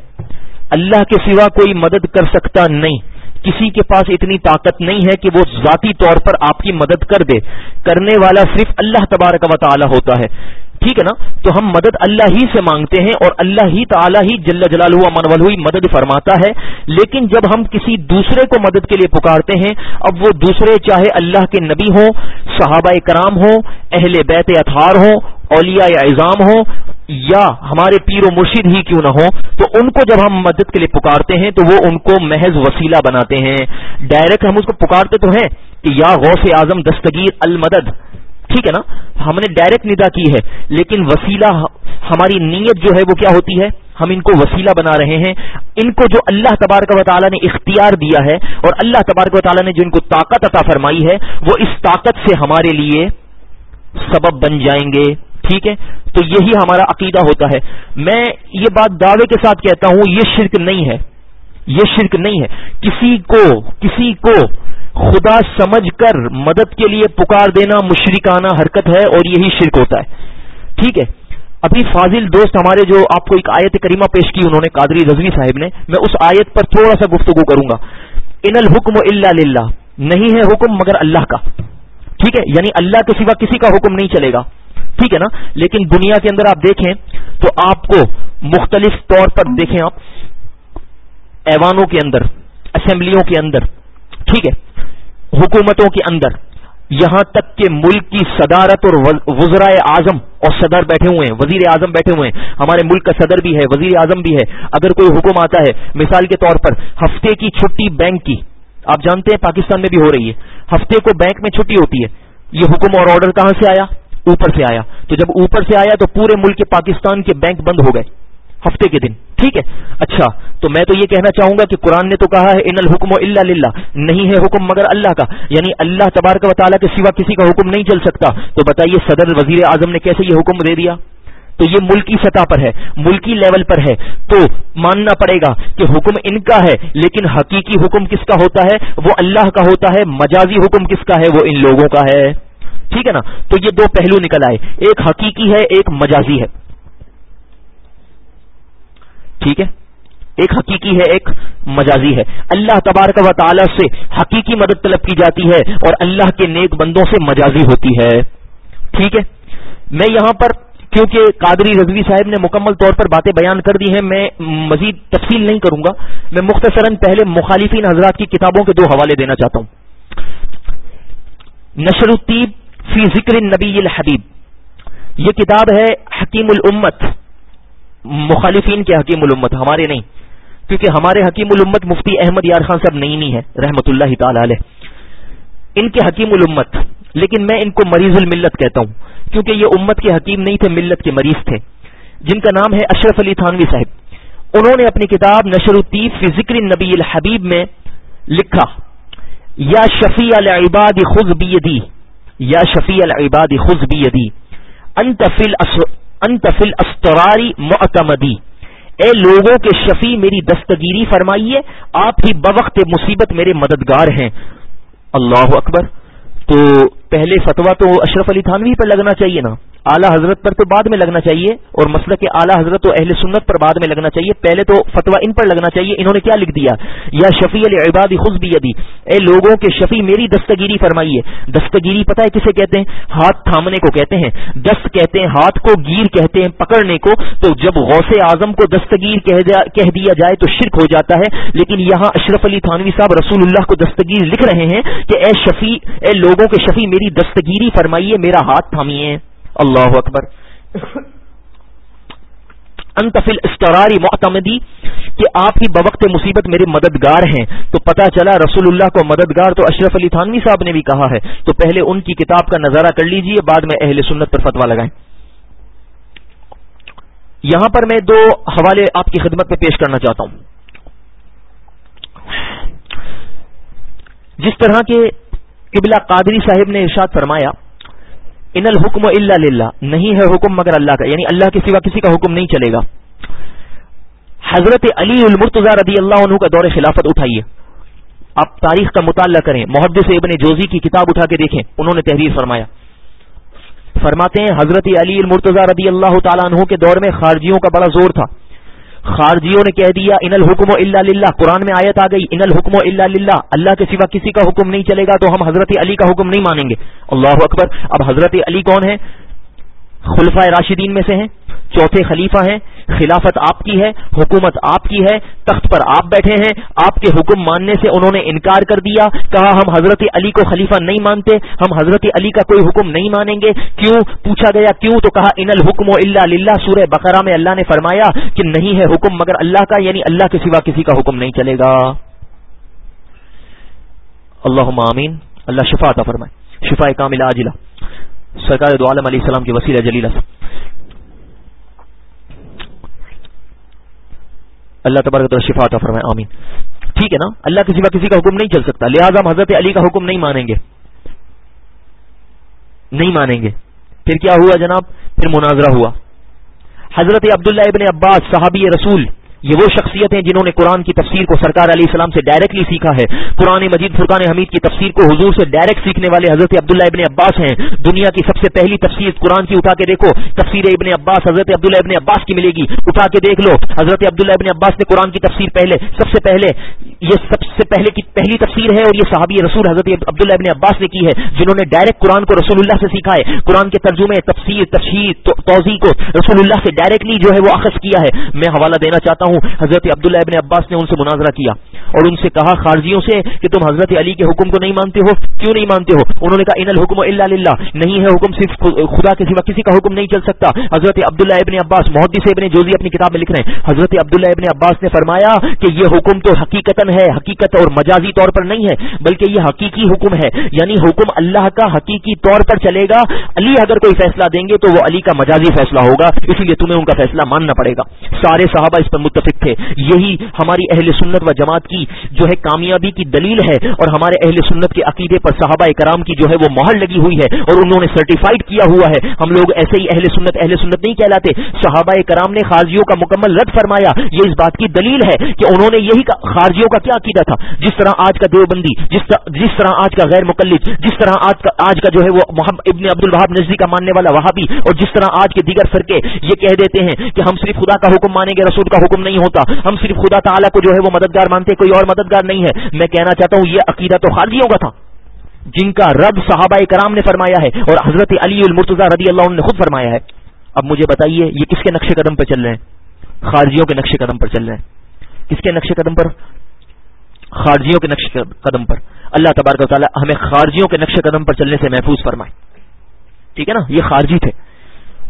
اللہ کے سوا کوئی مدد کر سکتا نہیں۔ کسی کے پاس اتنی طاقت نہیں ہے کہ وہ ذاتی طور پر آپ کی مدد کر دے۔ کرنے والا صرف اللہ تبارک و تعالی ہوتا ہے۔ ٹھیک ہے نا؟ تو ہم مدد اللہ ہی سے مانگتے ہیں اور اللہ ہی تعالی ہی جل جلال ہوا من مدد فرماتا ہے۔ لیکن جب ہم کسی دوسرے کو مدد کے لیے پکارتے ہیں، اب وہ دوسرے چاہے اللہ کے نبی ہوں، صحابہ کرام ہوں، اہل بیت اطہار ہوں، اولیاء اعظام ہوں، یا ہمارے پیر و مرشد ہی کیوں نہ ہو تو ان کو جب ہم مدد کے لیے پکارتے ہیں، تو وہ ان کو محض وسیلہ بناتے ہیں۔ ڈائریکٹ ہم اس کو پکارتے تو ہیں کہ یا غوث اعظم دستگیر المدد۔ ٹھیک ہے نا؟ ہم نے ڈائریکٹ ندا کی ہے، لیکن وسیلہ ہماری نیت جو ہے وہ کیا ہوتی ہے؟ ہم ان کو وسیلہ بنا رہے ہیں۔ ان کو جو اللہ تبارک و تعالیٰ نے اختیار دیا ہے اور اللہ تبارک و تعالیٰ نے جو ان کو طاقت عطا فرمائی ہے، وہ اس طاقت سے ہمارے لیے سبب بن جائیں گے۔ ٹھیک ہے؟ تو یہی ہمارا عقیدہ ہوتا ہے۔ میں یہ بات دعوے کے ساتھ کہتا ہوں، یہ شرک نہیں ہے۔ یہ شرک نہیں ہے۔ کسی کو کسی کو خدا سمجھ کر مدد کے لیے پکار دینا مشرکانہ حرکت ہے اور یہی شرک ہوتا ہے۔ ٹھیک ہے۔ ابھی فاضل دوست ہمارے جو آپ کو ایک آیت کریمہ پیش کی انہوں نے، قادری رضوی صاحب نے، میں اس آیت پر تھوڑا سا گفتگو کروں گا۔ ان الحکم اللہ للہ۔ نہیں ہے حکم مگر اللہ کا۔ ٹھیک ہے؟ یعنی اللہ کے سوا کسی کا حکم نہیں چلے گا۔ ٹھیک ہے نا؟ لیکن دنیا کے اندر آپ دیکھیں تو آپ کو مختلف طور پر دیکھیں آپ۔ ایوانوں کے اندر، اسمبلیوں کے اندر، ٹھیک ہے، حکومتوں کے اندر، یہاں تک کہ ملک کی صدارت اور وزرائے اعظم اور صدر بیٹھے ہوئے ہیں، وزیر اعظم بیٹھے ہوئے ہیں، ہمارے ملک کا صدر بھی ہے، وزیر اعظم بھی ہے۔ اگر کوئی حکم آتا ہے، مثال کے طور پر، ہفتے کی چھٹی بینک کی، آپ جانتے ہیں پاکستان میں بھی ہو رہی ہے، ہفتے کو بینک میں چھٹی ہوتی ہے، یہ حکم اور آرڈر کہاں سے آیا؟ اوپر سے آیا۔ تو جب اوپر سے آیا تو پورے ملک کے پاکستان کے بینک بند ہو گئے۔ ہفتے کے دن، ٹھیک ہے؟ اچھا تو میں تو یہ کہنا چاہوں گا کہ قرآن نے تو کہا ہے، ان الحکم اللہ للہ نہیں ہے حکم مگر اللہ کا۔ یعنی اللہ تبارک و تعالیٰ کے سوا کسی کا حکم نہیں چل سکتا۔ تو بتائیے، صدر وزیر اعظم نے کیسے یہ حکم دے دیا؟ تو یہ ملکی سطح پر ہے، ملکی لیول پر ہے۔ تو ماننا پڑے گا کہ حکم ان کا ہے، لیکن حقیقی حکم کس کا ہوتا ہے؟ وہ اللہ کا ہوتا ہے، مجازی حکم کس کا ہے؟ وہ ان لوگوں کا ہے۔ ٹھیک ہے نا؟ تو یہ دو پہلو نکل آئے۔ ایک حقیقی ہے، ایک مجازی ہے۔ ٹھیک ہے؟ ایک حقیقی ہے، ایک مجازی ہے۔ اللہ تبارک و تعالی سے حقیقی مدد طلب کی جاتی ہے اور اللہ کے نیک بندوں سے مجازی ہوتی ہے۔ ٹھیک ہے؟ میں یہاں پر، کیونکہ قادری رضوی صاحب نے مکمل طور پر باتیں بیان کر دی ہیں، میں مزید تفصیل نہیں کروں گا۔ میں مختصراً پہلے مخالفین حضرات کی کتابوں کے دو حوالے دینا چاہتا ہوں۔ نشر الطیب فی ذکر نبی الحبیب۔ یہ کتاب ہے حکیم الامت۔ مخالفین کے حکیم الامت، ہمارے نہیں، کیونکہ ہمارے حکیم الامت مفتی احمد یار خان صاحب نئی نہیں ہے، رحمت اللہ تعالی علیہ۔ ان کے حکیم الامت، لیکن میں ان کو مریض الملت کہتا ہوں، کیونکہ یہ امت کے حکیم نہیں تھے، ملت کے مریض تھے۔ جن کا نام ہے اشرف علی تھانوی صاحب۔ انہوں نے اپنی کتاب نشر الطیف فی ذکر نبی الحبیب میں لکھا، یا شفیع العباد خز بیدی، یا شفیع العباد خز بیدی، انت فی الاسطراری معتمدی۔ اے لوگوں کے شفیع میری دستگیری فرمائیے، آپ ہی بوقت مصیبت میرے مددگار ہیں۔ اللہ اکبر۔ تو پہلے فتویٰ تو اشرف علی تھانوی پر لگنا چاہیے نا۔ اعلیٰ حضرت پر تو بعد میں لگنا چاہیے اور مسئلہ کے اعلیٰ حضرت تو اہل سنت پر بعد میں لگنا چاہیے، پہلے تو فتوا ان پر لگنا چاہیے، انہوں نے کیا لکھ دیا؟ یا شفیع علی عبادی خود ادی اے لوگوں کے شفیع میری دستگیری فرمائیے۔ دستگیری پتہ ہے کسے کہتے ہیں؟ ہاتھ تھامنے کو کہتے ہیں، دست کہتے ہیں، ہاتھ کو گیر کہتے ہیں، پکڑنے کو۔ تو جب غوث اعظم کو دستگیر کہہ دیا جائے تو شرک ہو جاتا ہے۔ لیکن یہاں اشرف علی تھانوی صاحب رسول اللہ کو دستگیر لکھ رہے ہیں کہ اے شفیع اے لوگوں کے شفیع میری دستگیری فرمائیے، میرا ہاتھ تھامیے۔ اللہ اکبر. انتفل استراری معتمدی کہ آپ ہی بوقت مصیبت میرے مددگار ہیں. تو پتا چلا رسول اللہ کو مددگار تو اشرف علی تھانوی صاحب نے بھی کہا ہے. تو پہلے ان کی کتاب کا نظارہ کر لیجیے، بعد میں اہل سنت پر فتوا لگائیں. یہاں پر میں دو حوالے آپ کی خدمت میں پیش کرنا چاہتا ہوں. جس طرح کے قبلہ قادری صاحب نے ارشاد فرمایا ان الحکم اللہ للہ نہیں ہے حکم مگر اللہ کا. یعنی اللہ کے سوا کسی کا حکم نہیں چلے گا. حضرت علی المرتضی رضی اللہ عنہ کا دور خلافت اٹھائیے. آپ تاریخ کا مطالعہ کریں. محدث ابن جوزی کی کتاب اٹھا کے دیکھیں. انہوں نے تحریر فرمایا. فرماتے ہیں حضرت علی المرتضی رضی اللہ تعالیٰ عنہ کے دور میں خارجیوں کا بڑا زور تھا. خارجیوں نے کہہ دیا ان الحکم و اللہ للہ قرآن میں آیت آ گئی ان الحکم و اللہ للہ اللہ کے سوا کسی کا حکم نہیں چلے گا تو ہم حضرت علی کا حکم نہیں مانیں گے۔ اللہ اکبر. اب حضرت علی کون ہے خلفۂ راشدین میں سے ہیں۔ چوتھے خلیفہ ہیں، خلافت آپ کی ہے، حکومت آپ کی ہے، تخت پر آپ بیٹھے ہیں، آپ کے حکم ماننے سے انہوں نے انکار کر دیا، کہا ہم حضرت علی کو خلیفہ نہیں مانتے، ہم حضرت علی کا کوئی حکم نہیں مانیں گے، کیوں پوچھا گیا، کیوں؟ تو کہا ان الحکم و اللہ للہ، سورہ بقرہ میں اللہ نے فرمایا کہ نہیں ہے حکم مگر اللہ کا یعنی اللہ کے سوا کسی کا حکم نہیں چلے گا۔ اللہ آمین۔ اللہ شفا عطا فرمائے۔ شفا کامل عاجلہ۔ سرکار دو عالم علیہ السلام کی وسیلہ جلیلہ اللہ تبارک شفا عطا فرمائے، آمین۔ ٹھیک ہے نا؟ اللہ کے سوا کسی کا حکم نہیں چل سکتا۔ لہٰذا ہم حضرت علی کا حکم نہیں مانیں گے۔ نہیں مانیں گے۔ پھر کیا ہوا جناب؟ پھر مناظرہ ہوا۔ حضرت عبداللہ ابن عباس، صحابی رسول یہ وہ شخصیت ہیں جنہوں نے قرآن کی تفسیر کو سرکار علیہ السلام سے ڈائریکٹلی سیکھا ہے۔ قرآن مجید فرقان حمید کی تفسیر کو حضور سے ڈائریکٹ سیکھنے والے حضرت عبداللہ ابن عباس ہیں۔ دنیا کی سب سے پہلی تفسیر قرآن کی، اٹھا کے دیکھو۔ تفسیر ابن عباس، حضرت عبداللہ ابن عباس کی ملے گی۔ اٹھا کے دیکھ لو۔ حضرت عبداللہ ابن عباس نے قرآن کی تفسیر پہلے، سب سے پہلے، یہ سب سے پہلے کی پہلی تفسیر ہے اور یہ صحابی رسول حضرت عبداللہ ابن عباس نے کی ہے، جنہوں نے ڈائریکٹ قرآن کو رسول اللہ سے سیکھا ہے۔ قرآن کے ترجمے، تفسیر تفصیل توضیع کو رسول اللہ سے ڈائریکٹلی جو ہے وہ اخذ کیا ہے۔ میں حوالہ دینا چاہتا ہوں ہوں۔ حضرت عبداللہ ابن عباس نے ان سے مناظرہ کیا اور ان سے کہا، خارجیوں سے کہ تم حضرت علی کے حکم کو نہیں مانتے ہو۔ کیوں نہیں مانتے ہو؟ انہوں نے کہا، ان الحکم اللہ للہ نہیں ہے حکم، صرف خدا کے سوا کسی کا حکم نہیں چل سکتا۔ حضرت عبداللہ ابن عباس، محدث ابن جوزی اپنی کتاب میں لکھ رہے ہیں۔ حضرت عبداللہ ابن عباس نے فرمایا کہ یہ حکم تو حقیقت ہے، حقیقت اور مجازی طور پر نہیں ہے، بلکہ یہ حقیقی حکم ہے۔ یعنی حکم اللہ کا حقیقی طور پر چلے گا۔ علی اگر کوئی فیصلہ دیں گے تو وہ علی کا مجازی فیصلہ ہوگا، اس لیے تمہیں ان کا فیصلہ ماننا پڑے گا۔ سارے صحابہ اس پر متفق تھے۔ یہی ہماری اہل سنت و جماعت کی جو ہے کامیابی کی دلیل ہے اور ہمارے اہل سنت کے عقیدے پر صحابہ کرام کی جو ہے وہ مہر لگی ہوئی ہے اور انہوں نے سرٹیفائڈ کیا ہوا ہے۔ ہم لوگ ایسے ہی اہل سنت اہل سنت نہیں کہلاتے۔ صحابہ کرام نے خارجیوں کا مکمل رد فرمایا۔ یہ اس بات کی دلیل ہے کہ انہوں نے یہی خارجیوں کا کیا عقیدہ تھا؟ جس طرح آج کا دیوبندی، جس جس طرح آج کا غیر مقلد، جس طرح آج کا آج کا جو ہے وہ ابن عبد الوہاب نزدی کا ماننے والا وہابی اور جس طرح آج کے دیگر فرقے یہ کہہ دیتے ہیں کہ ہم صرف خدا کا حکم مانیں گے، رسول کا حکم نہیں نہیں ہوتا۔ ہم صرف خدا تعالیٰ کو جو ہے وہ مددگار مانتے کوئی اور مددگار نہیں ہے۔ میں کہنا چاہتا ہوں، یہ عقیدہ تو خارجیوں کا تھا۔ جن کا رب صحابہ کرام نے فرمایا ہے اور حضرت علی المرتضی رضی اللہ عنہ نے خود فرمایا ہے۔ اب مجھے بتائیے، یہ کس کے نقش قدم پہ چل رہے ہیں؟ خارجیوں کے نقش قدم پر چل رہے ہیں۔ کس کے نقش قدم پر؟ خارجیوں کے نقش قدم پر۔ اللہ تبارک و تعالی ہمیں خارجیوں کے نقش قدم پر چلنے سے محفوظ فرمائے۔ ٹھیک ہے نا؟ یہ خارجی تھے۔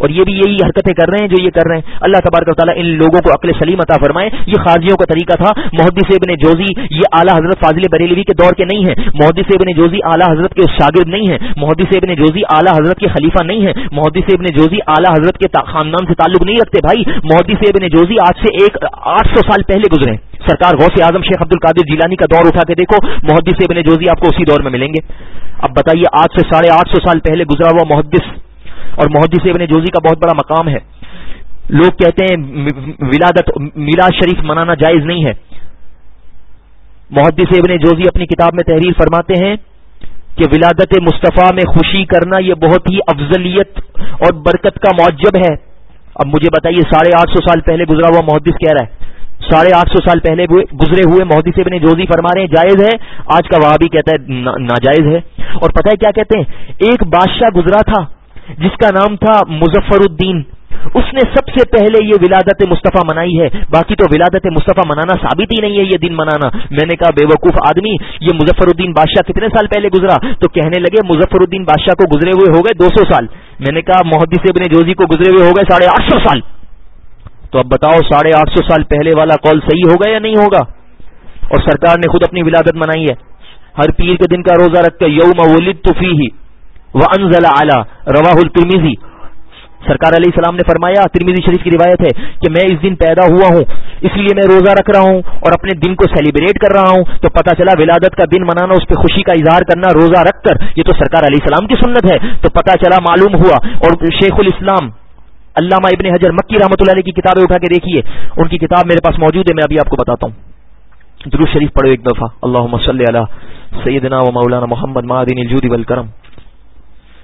اور یہ بھی یہی حرکتیں کر رہے ہیں جو یہ کر رہے ہیں۔ اللہ تبارک و تعالیٰ ان لوگوں کو عقل سلیم عطا فرمائے۔ یہ خارجیوں کا طریقہ تھا۔ محدث ابن جوزی، یہ اعلیٰ حضرت فاضل بریلوی کے دور کے نہیں ہیں۔ محدث ابن جوزی اعلیٰ حضرت کے شاگرد نہیں ہیں۔ محدث ابن جوزی اعلیٰ حضرت کے خلیفہ نہیں ہیں۔ محدث ابن جوزی اعلیٰ حضرت کے خاندان سے تعلق نہیں رکھتے بھائی۔ محدث ابن جوزی آج سے ایک آٹھ سو سال پہلے گزرے۔ سرکار غوث اعظم شیخ عبد القادر جیلانی کا دور اٹھا کے دیکھو۔ محدث ابن جوزی آپ کو اسی دور میں ملیں گے۔ اب بتائیے، آج سے ساڑھے آٹھ سو سال پہلے گزرا ہوا محدث اور محدث ابن جوزی کا بہت بڑا مقام ہے۔ لوگ کہتے ہیں ولادت میلاد شریف منانا جائز نہیں ہے۔ محدث ابن جوزی اپنی کتاب میں تحریر فرماتے ہیں کہ ولادت مصطفیٰ میں خوشی کرنا یہ بہت ہی افضلیت اور برکت کا معجب ہے۔ اب مجھے بتائیے، ساڑھے آٹھ سو سال پہلے گزرا ہوا محدث کہہ رہا ہے؟ ساڑھے آٹھ سو سال پہلے گزرے ہوئے محدث ابن جوزی فرما رہے ہیں، جائز ہے۔ آج کا وہابی کہتا ہے ناجائز ہے۔ اور پتہ ہے کیا کہتے ہیں؟ ایک بادشاہ گزرا تھا۔ جس کا نام تھا مظفر الدین۔ اس نے سب سے پہلے یہ ولادت مصطفیٰ منائی ہے۔ باقی تو ولادت مصطفیٰ منانا ثابت ہی نہیں ہے یہ دن منانا۔ میں نے کہا بے وقوف آدمی، یہ مظفر الدین بادشاہ کتنے سال پہلے گزرا؟ تو کہنے لگے مظفر الدین بادشاہ کو گزرے ہوئے ہو گئے دو سو سال۔ میں نے کہا محدث ابن جوزی کو گزرے ہوئے ہو گئے ساڑھے آٹھ سو سال۔ تو اب بتاؤ ساڑھے آٹھ سو سال پہلے والا کال صحیح ہوگا یا نہیں ہوگا؟ اور سرکار نے خود اپنی ولادت منائی ہے۔ ہر پیر کے دن کا روزہ رکھ کے یوم ولید تو ہی وہ انزلہ اعلیٰ روا الترمیزی سرکار علیہ السلام نے فرمایا ترمیزی شریف کی روایت ہے کہ میں اس دن پیدا ہوا ہوں، اس لیے میں روزہ رکھ رہا ہوں اور اپنے دن کو سیلیبریٹ کر رہا ہوں، تو پتہ چلا ولادت کا دن منانا، اس پہ خوشی کا اظہار کرنا، روزہ رکھ کر، یہ تو سرکار علیہ السلام کی سنت ہے، تو پتہ چلا معلوم ہوا۔ اور شیخ الاسلام علامہ ابن حجر مکی رحمۃ اللہ علیہ کی کتابیں اٹھا کے دیکھیے، ان کی کتاب میرے پاس موجود ہے، میں ابھی آپ کو بتاتا ہوں۔ درو شریف پڑھو ایک دفعہ اللہ مسلح سیدنا و مولانا محمد مادین الجودی والکرم۔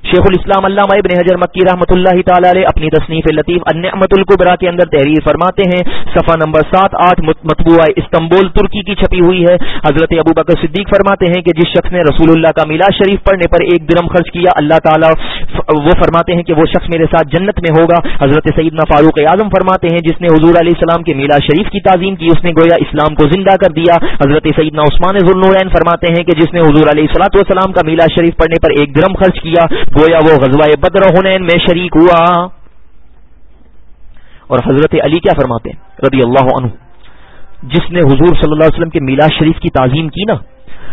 شیخ الاسلام علامہ ابن حجر مکی رحمۃ اللہ تعالی علیہ اپنی تصنیف لطیف النعمت القبرا کے اندر تحریر فرماتے ہیں۔ صفحہ نمبر سات، آٹھ مطبوعہ استنبول، ترکی کی چھپی ہوئی ہے۔ حضرت ابو بکر صدیق فرماتے ہیں کہ جس شخص نے رسول اللہ کا میلاد شریف پڑھنے پر ایک درم خرچ کیا، اللہ تعالیٰ وہ فرماتے ہیں کہ وہ شخص میرے ساتھ جنت میں ہوگا۔ حضرت سیدنا فاروق اعظم فرماتے ہیں، جس نے حضور علیہ السلام کے میلاد شریف کی تعظیم کی، اس نے گویا اسلام کو زندہ کر دیا۔ حضرت سیدنا عثمان ذوالنورین فرماتے ہیں کہ جس نے حضور علیہ السلاۃ والسلام کا میلاد شریف پڑھنے پر ایک درم خرچ کیا گویا وہ غزوہ بدر ہنین میں شریک ہوا۔ اور حضرت علی کیا فرماتے ہیں؟ رضی اللہ عنہ۔ جس نے حضور صلی اللہ علیہ وسلم کے میلاد شریف کی تعظیم کی نا،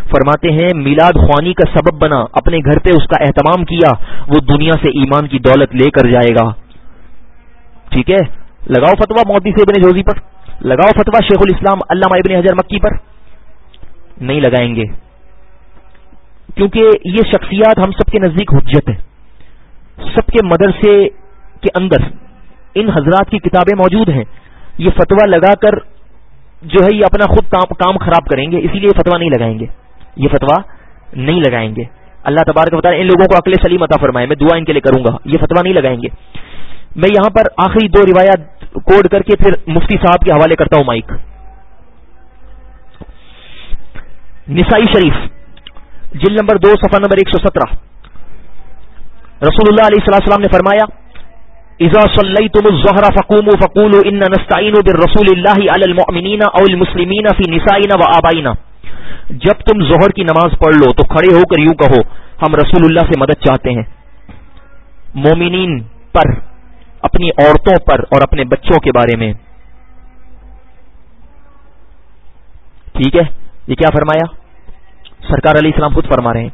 فرماتے ہیں، میلاد خوانی کا سبب بنا، اپنے گھر پہ اس کا اہتمام کیا، وہ دنیا سے ایمان کی دولت لے کر جائے گا۔ ٹھیک ہے؟ لگاؤ فتوا مودی سے ابن جوزی پر۔ لگاؤ فتوا شیخ الاسلام علامہ ابن حجر مکی پر۔ نہیں لگائیں گے۔ کیونکہ یہ شخصیات ہم سب کے نزدیک حجت ہے سب کے مدرسے کے اندر ان حضرات کی کتابیں موجود ہیں۔ یہ فتوا لگا کر جو ہے یہ اپنا خود کام خراب کریں گے، اسی لیے یہ فتوا نہیں لگائیں گے۔ یہ فتوا نہیں لگائیں گے۔ اللہ تبارک بتا ان لوگوں کو عقل سلیم عطا فرمائے۔ میں دعا ان کے لیے کروں گا۔ یہ فتوا نہیں لگائیں گے۔ میں یہاں پر آخری دو روایات کوڈ کر کے پھر مفتی صاحب کے حوالے کرتا ہوں مائک۔ نسائی شریف۔ جل نمبر دو، صفحہ نمبر ایک سو سترہ۔ رسول اللہ علیہ السلام نے فرمایا ازا صلی تم الظہر فقوم ان نستعین بالرسول اللہ علی المؤمنین او المسلمین فی نسائنا و آبائنا۔ جب تم ظہر کی نماز پڑھ لو تو کھڑے ہو کر یوں کہو، ہم رسول اللہ سے مدد چاہتے ہیں۔ مومنین پر، اپنی عورتوں پر اور اپنے بچوں کے بارے میں۔ ٹھیک ہے؟ یہ کیا فرمایا؟ سرکار علیہ السلام خود فرما رہے ہیں۔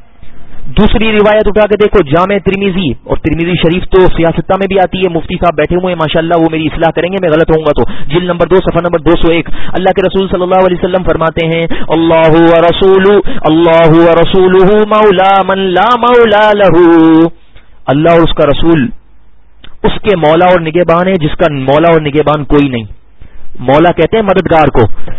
دوسری روایت اٹھا کے دیکھو، جامع ترمیزی اور ترمیزی شریف تو سیاستہ میں بھی آتی ہے، مفتی صاحب بیٹھے ہوئے ماشاء اللہ وہ میری اصلاح کریں گے، میں غلط ہوں گا تو۔ جل نمبر دو، صفحہ نمبر دو سو ایک۔ اللہ کے رسول صلی اللہ علیہ وسلم فرماتے ہیں، اللہ رسول اللہ رسول، مولا من لا مولا لہو اللہ اور اس کا رسول، اس کے مولا اور نگہبان ہے جس کا مولا اور نگہبان کوئی نہیں۔ مولا کہتے ہیں مددگار کو۔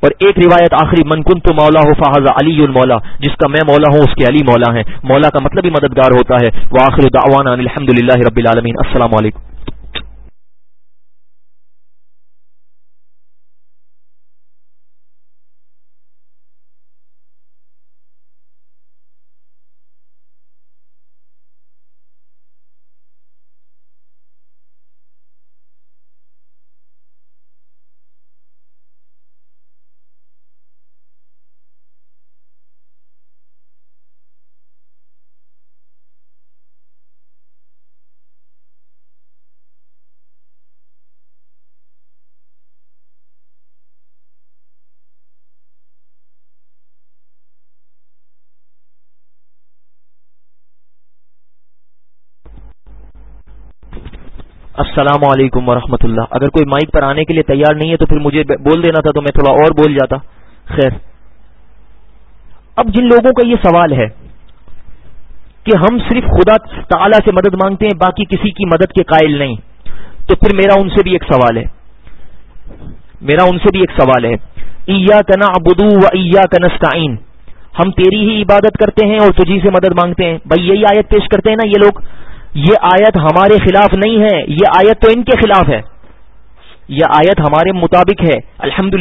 اور ایک روایت آخری، من کن تو مولا ہو فاض علی مولا، جس کا میں مولا ہوں، اس کے علی مولا ہیں۔ مولا کا مطلب ہی مددگار ہوتا ہے۔ وہ آخر دعوانا الحمد للہ رب العالمین۔ السلام علیکم۔ السلام علیکم ورحمۃ اللہ۔ اگر کوئی مائک پر آنے کے لیے تیار نہیں ہے تو پھر مجھے بول دینا تھا تو میں تھوڑا اور بول جاتا۔ خیر۔ اب جن لوگوں کا یہ سوال ہے کہ ہم صرف خدا تعالی سے مدد مانگتے ہیں، باقی کسی کی مدد کے قائل نہیں۔ تو پھر میرا ان سے بھی ایک سوال ہے۔ میرا ان سے بھی ایک سوال ہے۔ ایا کنا ابدو و ایا کنستعین ہم تیری ہی عبادت کرتے ہیں اور تجھی سے مدد مانگتے ہیں۔ بھائی، یہی آیت پیش کرتے ہیں نا یہ لوگ۔ یہ آیت ہمارے خلاف نہیں ہے، یہ آیت تو ان کے خلاف ہے۔ یہ آیت ہمارے مطابق ہے الحمد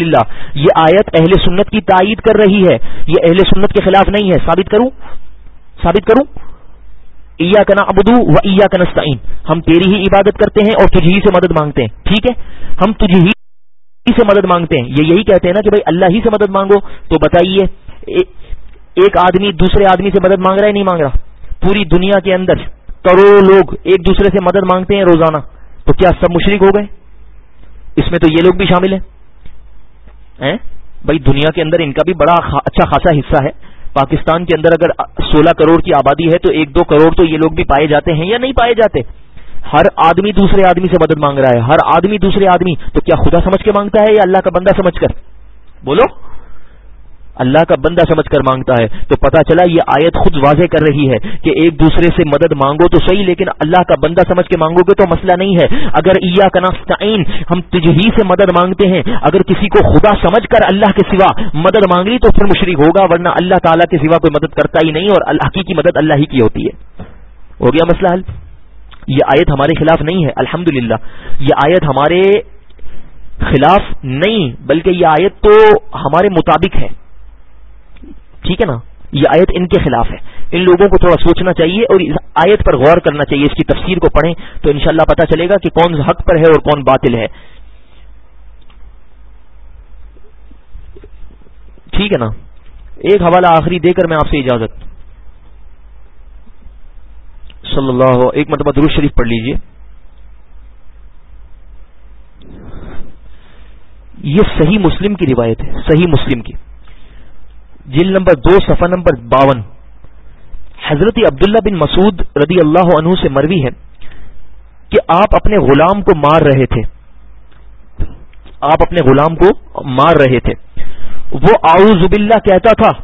یہ آیت اہل سنت کی تائید کر رہی ہے۔ یہ اہل سنت کے خلاف نہیں ہے۔ ثابت کروں؟ ثابت کروں؟ ایا کنا ابدو و ایا کنستعین ہم تیری ہی عبادت کرتے ہیں اور تجھی سے مدد مانگتے ہیں۔ ٹھیک ہے؟ ہم تجھ ہی سے مدد مانگتے ہیں۔ یہ یہی کہتے ہیں نا کہ بھائی اللہ ہی سے مدد مانگو۔ تو بتائیے ایک آدمی دوسرے آدمی سے مدد مانگ رہا ہے نہیں مانگ رہا؟ پوری دنیا کے اندر۔ کروڑوں لوگ ایک دوسرے سے مدد مانگتے ہیں روزانہ۔ تو کیا سب مشرق ہو گئے؟ اس میں تو یہ لوگ بھی شامل ہیں۔ بھائی، دنیا کے اندر ان کا بھی بڑا اچھا خاصا حصہ ہے۔ پاکستان کے اندر اگر سولہ کروڑ کی آبادی ہے تو ایک دو کروڑ تو یہ لوگ بھی پائے جاتے ہیں یا نہیں پائے جاتے؟ ہر آدمی دوسرے آدمی سے مدد مانگ رہا ہے۔ ہر آدمی دوسرے آدمی، تو کیا خدا سمجھ کے مانگتا ہے یا اللہ کا بندہ سمجھ کر؟ بولو۔ اللہ کا بندہ سمجھ کر مانگتا ہے تو پتا چلا یہ آیت خود واضح کر رہی ہے کہ ایک دوسرے سے مدد مانگو تو صحیح، لیکن اللہ کا بندہ سمجھ کے مانگو گے تو مسئلہ نہیں ہے۔ اگر ایا کا ناستعین ہم تجھی سے مدد مانگتے ہیں، اگر کسی کو خدا سمجھ کر اللہ کے سوا مدد مانگ لی تو پھر مشرق ہوگا، ورنہ اللہ تعالیٰ کے سوا کوئی مدد کرتا ہی نہیں اور اللہ کی مدد اللہ ہی کی ہوتی ہے۔ ہو گیا مسئلہ حل؟ یہ آیت ہمارے خلاف نہیں ہے الحمد یہ آیت ہمارے خلاف نہیں، بلکہ یہ آیت تو ہمارے مطابق ہے۔ ٹھیک ہے نا؟ یہ آیت ان کے خلاف ہے۔ ان لوگوں کو تھوڑا سوچنا چاہیے اور اس آیت پر غور کرنا چاہیے، اس کی تفسیر کو پڑھیں تو انشاءاللہ پتا چلے گا کہ کون حق پر ہے اور کون باطل ہے۔ ٹھیک ہے نا؟ ایک حوالہ آخری دے کر میں آپ سے اجازت۔ صلی اللہ، ایک مرتبہ درود شریف پڑھ لیجیے۔ یہ صحیح مسلم کی روایت ہے، صحیح مسلم کی۔ جل نمبر دو، صفحہ نمبر باون۔ حضرت عبداللہ بن مسعود رضی اللہ عنہ سے مروی ہے کہ آپ اپنے غلام کو مار رہے تھے۔ آپ اپنے غلام کو مار رہے تھے۔ وہ آؤز باللہ کہتا تھا۔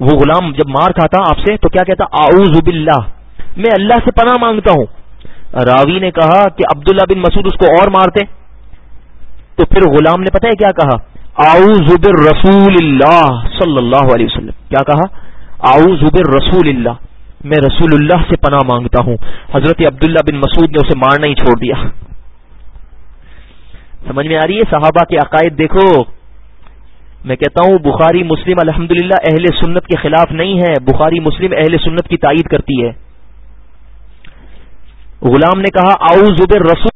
وہ غلام جب مار کھاتا آپ سے تو کیا کہتا؟ آؤز باللہ۔ میں اللہ سے پناہ مانگتا ہوں۔ راوی نے کہا کہ عبداللہ بن مسعود اس کو اور مارتے۔ تو پھر غلام نے پتہ ہے کیا کہا؟ زبر رسول اللہ صلی اللہ علیہ وسلم۔ کیا کہا؟ آؤ زبر رسول اللہ۔ میں رسول اللہ سے پناہ مانگتا ہوں۔ حضرت عبداللہ بن مسعود نے اسے مارنا ہی چھوڑ دیا۔ سمجھ میں آ رہی ہے؟ صحابہ کے عقائد دیکھو۔ میں کہتا ہوں، بخاری، مسلم الحمد اہل سنت کے خلاف نہیں ہے۔ بخاری، مسلم، اہل سنت کی تائید کرتی ہے۔ غلام نے کہا آؤ زبر رسول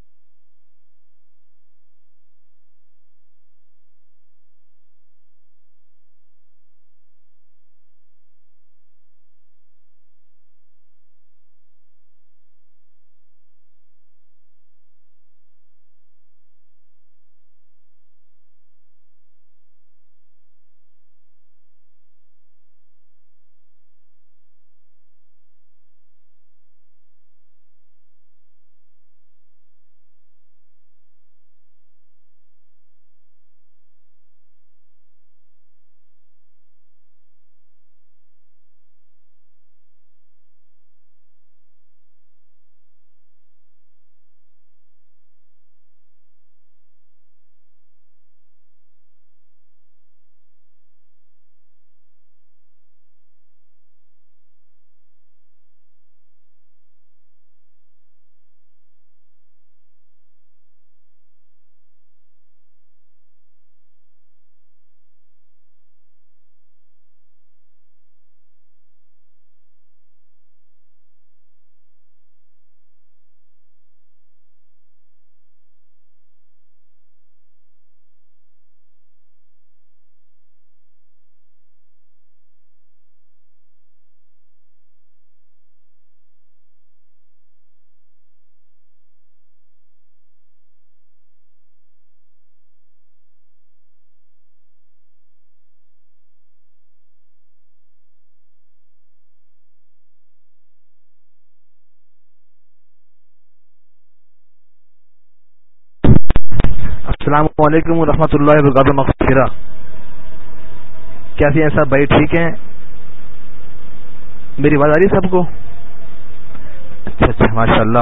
السلام علیکم و رحمۃ اللہ وبرکاتہ، مغفرہ۔ کیسے ہیں سب؟ بھائی ٹھیک ہیں؟ میری آواز آ رہی ہے سب کو؟ اچھا اچھا ماشاء اللہ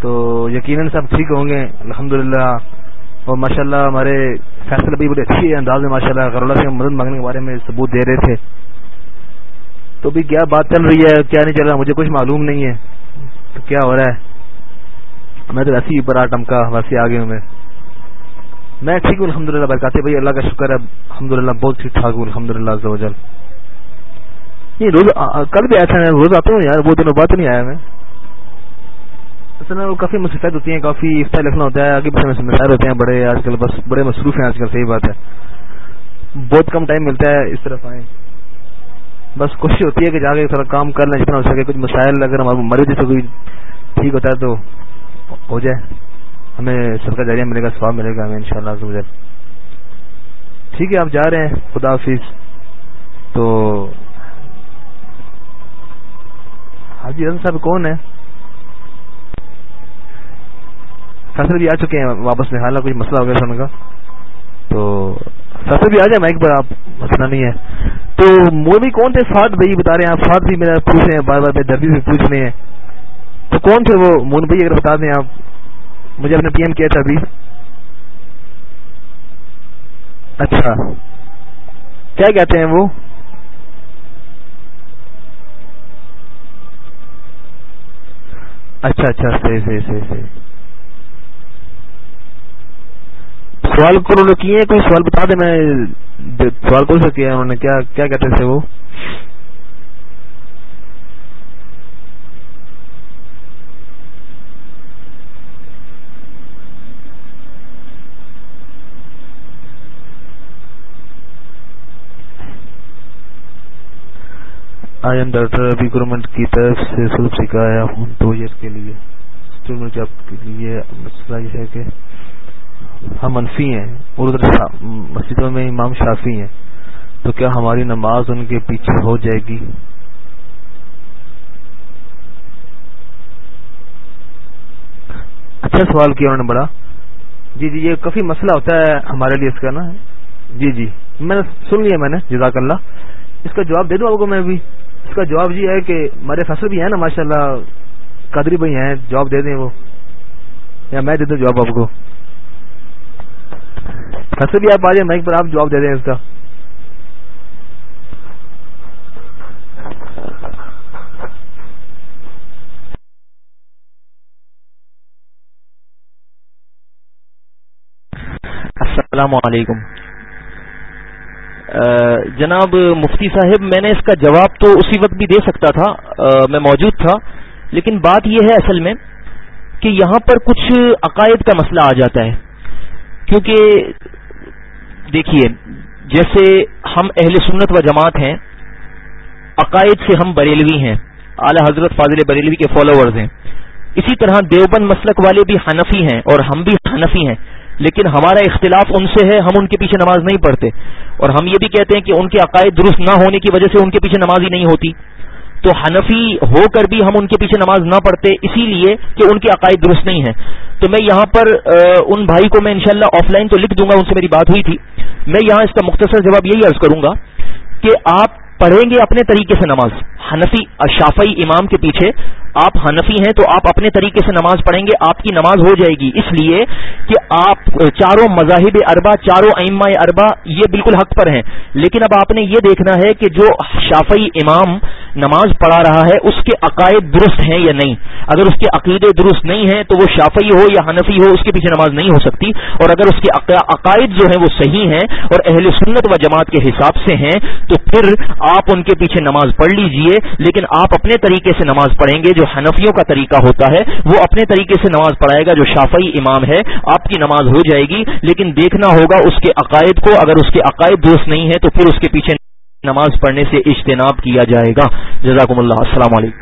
تو یقیناً سب ٹھیک ہوں گے الحمد للہ اور ماشاء اللہ ہمارے فیصلہ بھی بڑے اچھی انداز میں ماشاء اللہ کرولا سے مدد مانگنے کے بارے میں ثبوت دے رہے تھے۔ تو بھی کیا بات چل رہی ہے؟ کیا نہیں چل رہا؟ مجھے کچھ معلوم نہیں ہے۔ تو کیا ہو رہا ہے؟ میں تو ویسے ہی بڑا ٹمکا ویسے آگے ہوں میں۔ میں ٹھیک ہوں الحمد للہ برکاتے بھائی، اللہ کا شکر ہے الحمد للہ بہت ٹھیک ٹھاک ہوں الحمد للہ یہ روز کل بھی ایسا ہے روز آتا ہوں یار، وہ دنوں بات نہیں آیا میں۔ اصل وہ کافی مصفیت ہوتی ہیں، کافی افطار لکھنا ہوتا ہے، آگے پیچھے مسائل ہوتے ہیں، بڑے آج کل بس، بڑے مصروف ہیں آج کل صحیح بات ہے۔ بہت کم ٹائم ملتا ہے اس طرف آئیں۔ بس کوشش ہوتی ہے کہ جا کے تھوڑا کام کر لیں، جتنا ہو سکے، کچھ مسائل اگر ہمارے مریض سے کوئی ٹھیک ہوتا ہے تو ہو جائے۔ ہمیں سب کا ملے گا سواب ملے گا، ہمیں ان شاء اللہ ٹھیک ہے، آپ جا رہے ہیں، خدا حافظ۔ تو حاجی رضا صاحب کون ہے فیصل بھی آ چکے ہیں واپس میں، حالانکہ کچھ مسئلہ ہو گیا سن کا۔ تو فیصل بھی جی آ جائے مائک پر، آپ مسئلہ نہیں ہے۔ تو مولوی کون تھے؟ فات بھائی بتا رہے ہیں آپ۔ فات بھی میرا پوچھ رہے ہیں، بار بار میں دردی سے پوچھ رہے ہیں۔ تو کون تھے وہ؟ مون بھائی اگر بتا دیں آپ۔ مجھے اپنے پی ایم کیا تھا ابھی؟ اچھا۔ کیا کہتے ہیں وہ؟ اچھا اچھا صحیح صحیح صحیح صحیح۔ سوال کو کیے کوئی سوال بتا دیں میں؟ سوال کون سا کیا انہوں نے، کیا کیا کہتے تھے وہ؟ آئی ایم ڈاکٹر ابھی گورنمنٹ کی طرف سے سلپ سکھایا ہوں دو ایئر کے لیے۔ جاب کے لیے مسئلہ یہ ہے کہ ہم منفی ہیں اور ادھر مسجدوں میں امام شافی ہیں۔ تو کیا ہماری نماز ان کے پیچھے ہو جائے گی؟ اچھا سوال کیا انہوں نے بڑا۔ جی جی یہ کافی مسئلہ ہوتا ہے ہمارے لیے اس کا نا۔ جی جی۔ میں نے سن لیا میں نے، جزاک اللہ۔ اس کا جواب دے دوں آپ کو میں بھی اس کا جواب یہ ہے کہ ہمارے فصل بھی ہیں نا ماشاء اللہ قدری بھائی ہیں، جواب دے دیں وہ۔ یا میں دے دوں جواب آپ کو۔ فصل بھی آپ آ جائیں، مائک پر آپ جواب دے دیں اس کا۔ السلام علیکم۔ جناب مفتی صاحب، میں نے اس کا جواب تو اسی وقت بھی دے سکتا تھا میں موجود تھا، لیکن بات یہ ہے اصل میں کہ یہاں پر کچھ عقائد کا مسئلہ آ جاتا ہے۔ کیونکہ دیکھیے، جیسے ہم اہل سنت و جماعت ہیں، عقائد سے ہم بریلوی ہیں، اعلی حضرت فاضل بریلوی کے فالوورز ہیں۔ اسی طرح دیوبند مسلک والے بھی حنفی ہیں اور ہم بھی حنفی ہیں۔ لیکن ہمارا اختلاف ان سے ہے، ہم ان کے پیچھے نماز نہیں پڑھتے۔ اور ہم یہ بھی کہتے ہیں کہ ان کے عقائد درست نہ ہونے کی وجہ سے ان کے پیچھے نماز ہی نہیں ہوتی۔ تو حنفی ہو کر بھی ہم ان کے پیچھے نماز نہ پڑھتے، اسی لیے کہ ان کے عقائد درست نہیں ہیں۔ تو میں یہاں پر ان بھائی کو میں انشاءاللہ شاء آف لائن تو لکھ دوں گا، ان سے میری بات ہوئی تھی۔ میں یہاں اس کا مختصر جواب یہی عرض کروں گا کہ آپ پڑھیں گے اپنے طریقے سے نماز۔ حنفی شافعی امام کے پیچھے آپ حنفی ہیں تو آپ اپنے طریقے سے نماز پڑھیں گے، آپ کی نماز ہو جائے گی۔ اس لیے کہ آپ چاروں مذاہب اربا چاروں ائمہ اربا یہ بالکل حق پر ہیں۔ لیکن اب آپ نے یہ دیکھنا ہے کہ جو شافعی امام نماز پڑھا رہا ہے، اس کے عقائد درست ہیں یا نہیں؟ اگر اس کے عقیدے درست نہیں ہیں تو وہ شافعی ہو یا حنفی ہو، اس کے پیچھے نماز نہیں ہو سکتی۔ اور اگر اس کے عقائد جو ہیں وہ صحیح ہیں اور اہل سنت و جماعت کے حساب سے ہیں، تو پھر آپ ان کے پیچھے نماز پڑھ لیجیے۔ لیکن آپ اپنے طریقے سے نماز پڑھیں گے، جو حنفیوں کا طریقہ ہوتا ہے، وہ اپنے طریقے سے نماز پڑھائے گا، جو شافعی امام ہے۔ آپ کی نماز ہو جائے گی، لیکن دیکھنا ہوگا اس کے عقائد کو۔ اگر اس کے عقائد درست نہیں ہے تو پھر اس کے پیچھے نماز پڑھنے سے اجتناب کیا جائے گا۔ جزاکم اللہ۔ السلام علیکم۔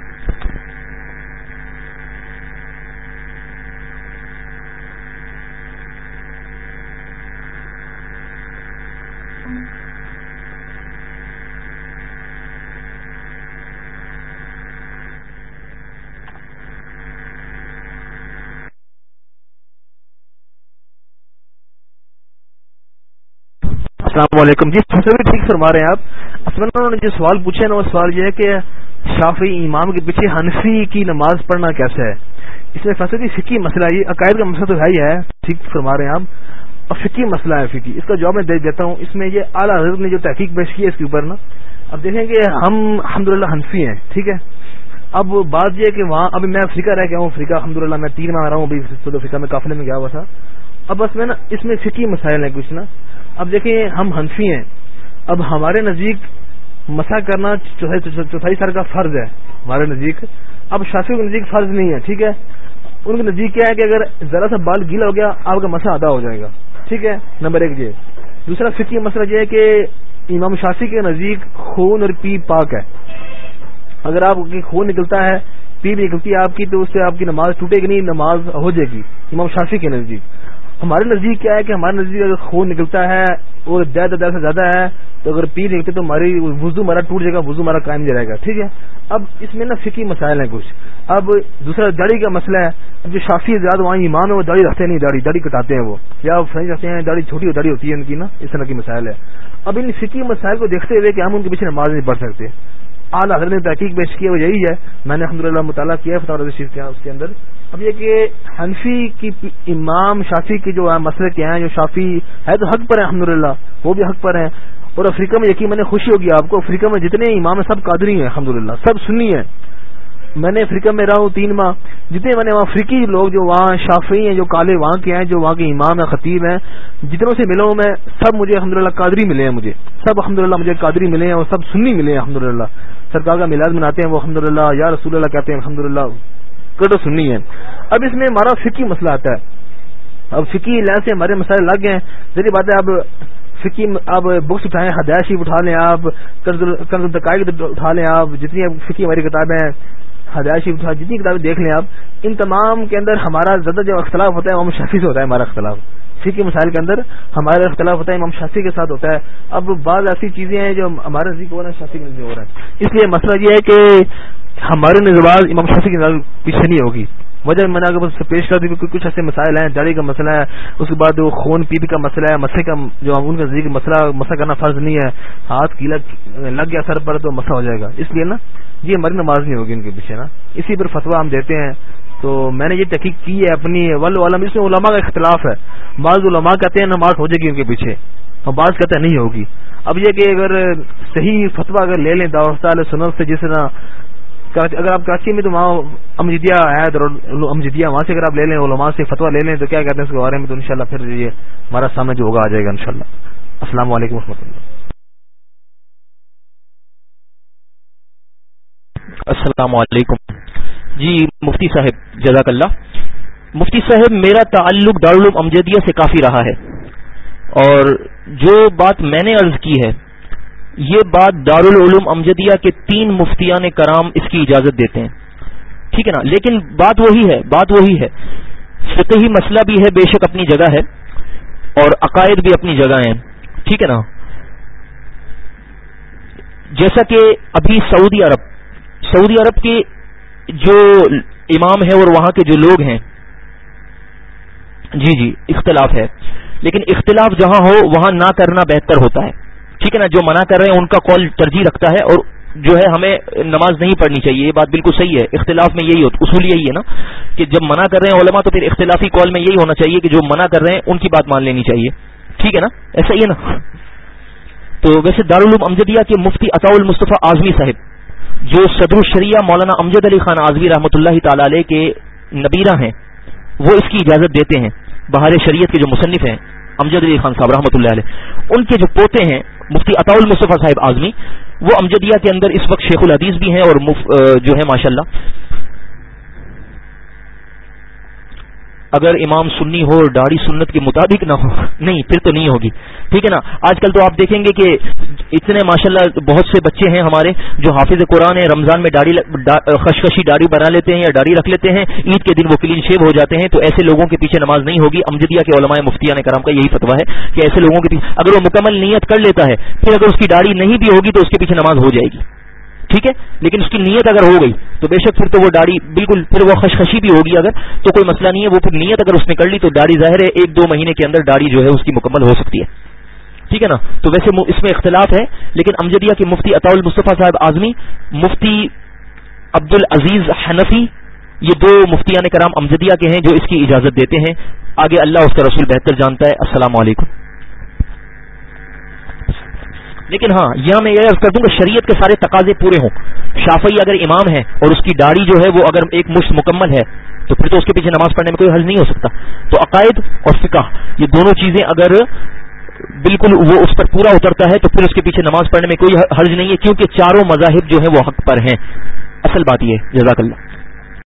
السلام علیکم۔ جی فصل بھی ٹھیک فرما رہے ہیں آپ؟ اصل انہوں نے جو سوال پوچھے نا وہ سوال یہ ہے کہ شافی امام کے پیچھے حنفی کی نماز پڑھنا کیسا ہے؟ اس میں فصل فکی مسئلہ یہ عقائد کا مسئلہ تو ہے ہی ہے، ٹھیک فرما رہے ہیں آپ۔ اور فکی مسئلہ ہے فکی اس کا جواب میں دے دیتا ہوں۔ اس میں یہ اعلیٰ حضرت نے جو تحقیق پیش کی ہے اس کے اوپر نا۔ اب دیکھیں کہ ہم الحمد للہ حنفی ہیں، ٹھیک ہے۔ اب بات یہ کہ وہاں، ابھی میں افریقہ رہ گیا ہوں افریقہ الحمد للہ میں تین میں آ رہا ہوں، ابھی سعود افریقہ میں قافلے میں گیا ہوا تھا۔ اب بس میں نا، اس میں فکی مسائل ہیں کچھ نا۔ اب دیکھیں ہم حنفی ہیں۔ اب ہمارے نزدیک مسا کرنا چوتھائی سر کا فرض ہے، ہمارے نزدیک۔ اب شافی کے نزدیک فرض نہیں ہے، ٹھیک ہے؟ ان کے نزدیک کیا ہے کہ اگر ذرا سا بال گیلا ہو گیا، آپ کا مسا ادا ہو جائے گا۔ ٹھیک ہے؟ نمبر ایک یہ۔ دوسرا فکی مسئلہ یہ ہے کہ امام شافی کے نزدیک خون اور پی پاک ہے۔ اگر آپ کی خون نکلتا ہے، پی بھی نکلتی ہے آپ کی، تو اس سے آپ کی نماز ٹوٹے گی نہیں، نماز ہو جائے گی۔ امام شافی کے نزدیک۔ ہمارے نزدیک کیا ہے کہ ہمارے نزدیک اگر خون نکلتا ہے اور زیادہ زیادہ سے زیادہ ہے، تو اگر پی نکلتے تو ہماری وضو ہمارا ٹوٹ جائے گا، وضو ہمارا قائم جائے گا، ٹھیک ہے؟ اب اس میں نا فکی مسائل ہیں کچھ۔ اب دوسرا داڑھی کا مسئلہ ہے۔ جو شافی زیادہ وہاں ایمان ہے وہ داڑھی رکھتے نہیں، داڑھی داڑھی کٹاتے ہیں وہ۔ یا فرینچ رکھتے ہیں، داڑھی چھوٹی داڑھی ہوتی ہے ان کی نا، اس طرح کی مسائل ہے اب ان فکی مسائل کو دیکھتے ہوئے کہ ہم ان کے پیچھے نماز نہیں پڑھ سکتے۔ اعلیٰ حضرت نے تحقیق پیش کی وہ یہی ہے۔ میں نے الحمد للہ مطالعہ کیا ہے، فتح شیخ کیا اس کے اندر۔ اب یہ کہ حنفی کی امام شافی کی جو مسئلے کے ہیں، جو شافی ہے، تو حق پر ہیں الحمد للہ وہ بھی حق پر ہیں۔ اور افریقہ میں یقین میں نے خوشی ہوگی آپ کو، افریقہ میں جتنے امام ہیں، سب قادری ہیں الحمد سب سنی ہیں۔ میں نے افریقہ میں رہا ہوں تین ماہ۔ جتنے میں نے وہاں افریقی لوگ جو وہاں شافی ہیں، جو کالے وہاں کے ہیں، جو وہاں کے امام ہیں، خطیب ہیں، جتنوں سے ملا ہوں میں، سب مجھے الحمد للہ قادری ملے ہیں مجھے۔ سب الحمد مجھے قادری ملے ہیں اور سب سنی ملے ہیں الحمد سرکار کا میلاد مناتے ہیں، وہ الحمد یا رسول اللہ کہتے ہیں الحمد کٹو سننی ہے۔ اب اس میں ہمارا فکی مسئلہ آتا ہے۔ اب فکی لحاظ سے ہمارے مسائل لگ گئے ہیں۔ ذریعہ بات ہے، اب فکی اب بکس اٹھائیں ہدایت شیف اٹھا لیں آپ، قرض الدقائق اٹھا لیں آپ، جتنی فکی ہماری کتابیں ہیں۔ ہدایت شیف جتنی کتابیں دیکھ لیں آپ، ان تمام کے اندر ہمارا زیادہ جو اختلاف ہوتا ہے، امام شافی سے ہوتا ہے ہمارا اختلاف۔ فکی مسائل کے اندر ہمارا اختلاف ہوتا ہے، امام شافی کے ساتھ ہوتا ہے۔ اب بعض ایسی چیزیں ہیں جو ہمارے نزدیک ہو رہا ہے شافی کے نزدیک ہو رہا ہے۔ اس لیے مسئلہ یہ ہے کہ ہمارے نظواز امام شافی کے نظر پیچھے نہیں ہوگی۔ وجہ میں نے بس پیش کر دی کچھ ایسے مسائل ہیں داڑھی کا مسئلہ ہے، اس کے بعد وہ خون پیپ کا مسئلہ ہے، مسئلے کا جو ان کا ذکر، مسئلہ مسئلہ کرنا فرض نہیں ہے۔ ہاتھ کیلا لگ گیا سر پر تو مسئلہ ہو جائے گا۔ اس لیے نا، یہ ہماری نماز نہیں ہوگی ان کے پیچھے نا۔ اسی پر فتوا ہم دیتے ہیں۔ تو میں نے یہ تحقیق کی ہے اپنی ول علم، اس میں علماء کا اختلاف ہے۔ بعض علماء کہتے ہیں نماز ہو جائے گی ان کے پیچھے، اور بعض کہتے ہیں نہیں ہوگی۔ اب یہ کہ اگر صحیح فتوا اگر لے لیں داوستہ سنت سے جس طرح اگر آپ کراچی میں تو وہاں امجدیا ہے امجدیا وہاں سے اگر آپ لے لیں، علماء سے فتوا لے لیں، تو کیا کہتے ہیں اس کے بارے میں؟ تو انشاءاللہ پھر یہ ہمارا سامنے جو ہوگا آ جائے گا انشاءاللہ۔ السلام علیکم و اللہ۔ السلام علیکم۔ جی مفتی صاحب، جزاک اللہ۔ مفتی صاحب، میرا تعلق دارالعلوم امجدیہ سے کافی رہا ہے۔ اور جو بات میں نے عرض کی ہے یہ بات دارالعلوم امجدیہ کے تین مفتیان کرام اس کی اجازت دیتے ہیں۔ ٹھیک ہے نا؟ لیکن بات وہی ہے، بات وہی ہے۔ فقہی مسئلہ بھی ہے، بے شک اپنی جگہ ہے، اور عقائد بھی اپنی جگہ ہیں۔ ٹھیک ہے نا؟ جیسا کہ ابھی سعودی عرب سعودی عرب کے جو امام ہے اور وہاں کے جو لوگ ہیں جی جی اختلاف ہے۔ لیکن اختلاف جہاں ہو، وہاں نہ کرنا بہتر ہوتا ہے۔ ٹھیک ہے نا، جو منع کر رہے ہیں، ان کا کال ترجیح رکھتا ہے اور جو ہے ہمیں نماز نہیں پڑھنی چاہیے، یہ بات بالکل صحیح ہے۔ اختلاف میں یہی اصول یہی ہے نا کہ جب منع کر رہے ہیں علماء تو پھر اختلافی کال میں یہی ہونا چاہیے کہ جو منع کر رہے ہیں، ان کی بات مان لینی چاہیے۔ ٹھیک ہے نا؟ ایسا ہی ہے نا؟ تو ویسے دارالعلوم امجدیہ کے مفتی عطا المصطفیٰ اعظمی صاحب، جو صدر الشریعہ مولانا امجد علی خان اعظمی رحمۃ اللہ تعالی علیہ کے نبیرہ ہیں، وہ اس کی اجازت دیتے ہیں۔ بہار شریعت کے جو مصنف ہیں، امجد علی خان صاحب رحمۃ اللہ علیہ، ان کے جو پوتے ہیں مفتی عطا المصطفیٰ صاحب اعظمی وہ امجدیہ کے اندر اس وقت شیخ الحدیث بھی ہیں اور جو ہے ماشاء اللہ اگر امام سنی ہو اور داڑھی سنت کے مطابق نہ ہو، نہیں، پھر تو نہیں ہوگی۔ ٹھیک ہے نا؟ آج کل تو آپ دیکھیں گے کہ اتنے ماشاءاللہ بہت سے بچے ہیں ہمارے جو حافظ قرآن ہیں، رمضان میں داڑھی خشخشی داڑھی بنا لیتے ہیں یا داڑھی رکھ لیتے ہیں، عید کے دن وہ کلین شیو ہو جاتے ہیں، تو ایسے لوگوں کے پیچھے نماز نہیں ہوگی۔ امجدیہ کے علماء مفتیان کرام کا یہی فتویٰ ہے کہ ایسے لوگوں کے پیچھے، اگر وہ مکمل نیت کر لیتا ہے، پھر اگر اس کی داڑھی نہیں بھی ہوگی تو اس کے پیچھے نماز ہو جائے گی۔ ٹھیک ہے، لیکن اس کی نیت اگر ہو گئی، تو بے شک پھر تو وہ داڑھی بالکل، پھر وہ خشخشی بھی ہوگی اگر، تو کوئی مسئلہ نہیں ہے، وہ پھر نیت اگر اس نے کر لی تو داڑھی ظاہر ہے، ایک دو مہینے کے اندر داڑھی جو ہے اس کی مکمل ہو سکتی ہے۔ ٹھیک ہے نا؟ تو ویسے اس میں اختلاف ہے، لیکن امجدیہ کی مفتی عطا المصطفیٰ صاحب اعظمی، مفتی عبد العزیز حنفی، یہ دو مفتیان کرام امجدیہ کے ہیں جو اس کی اجازت دیتے ہیں۔ آگے اللہ اس کا رسول بہتر جانتا ہے۔ السلام علیکم۔ لیکن ہاں یہاں میں یہ کر دوں کہ شریعت کے سارے تقاضے پورے ہوں۔ شافعی اگر امام ہے اور اس کی داڑھی جو ہے وہ اگر ایک مشت مکمل ہے، تو پھر تو اس کے پیچھے نماز پڑھنے میں کوئی حل نہیں ہو سکتا۔ تو عقائد اور فقہ، یہ دونوں چیزیں اگر بالکل وہ اس پر پورا اترتا ہے، تو پھر اس کے پیچھے نماز پڑھنے میں کوئی حرج نہیں ہے، کیونکہ چاروں مذاہب جو ہیں وہ حق پر ہیں۔ اصل بات یہ جزاک اللہ۔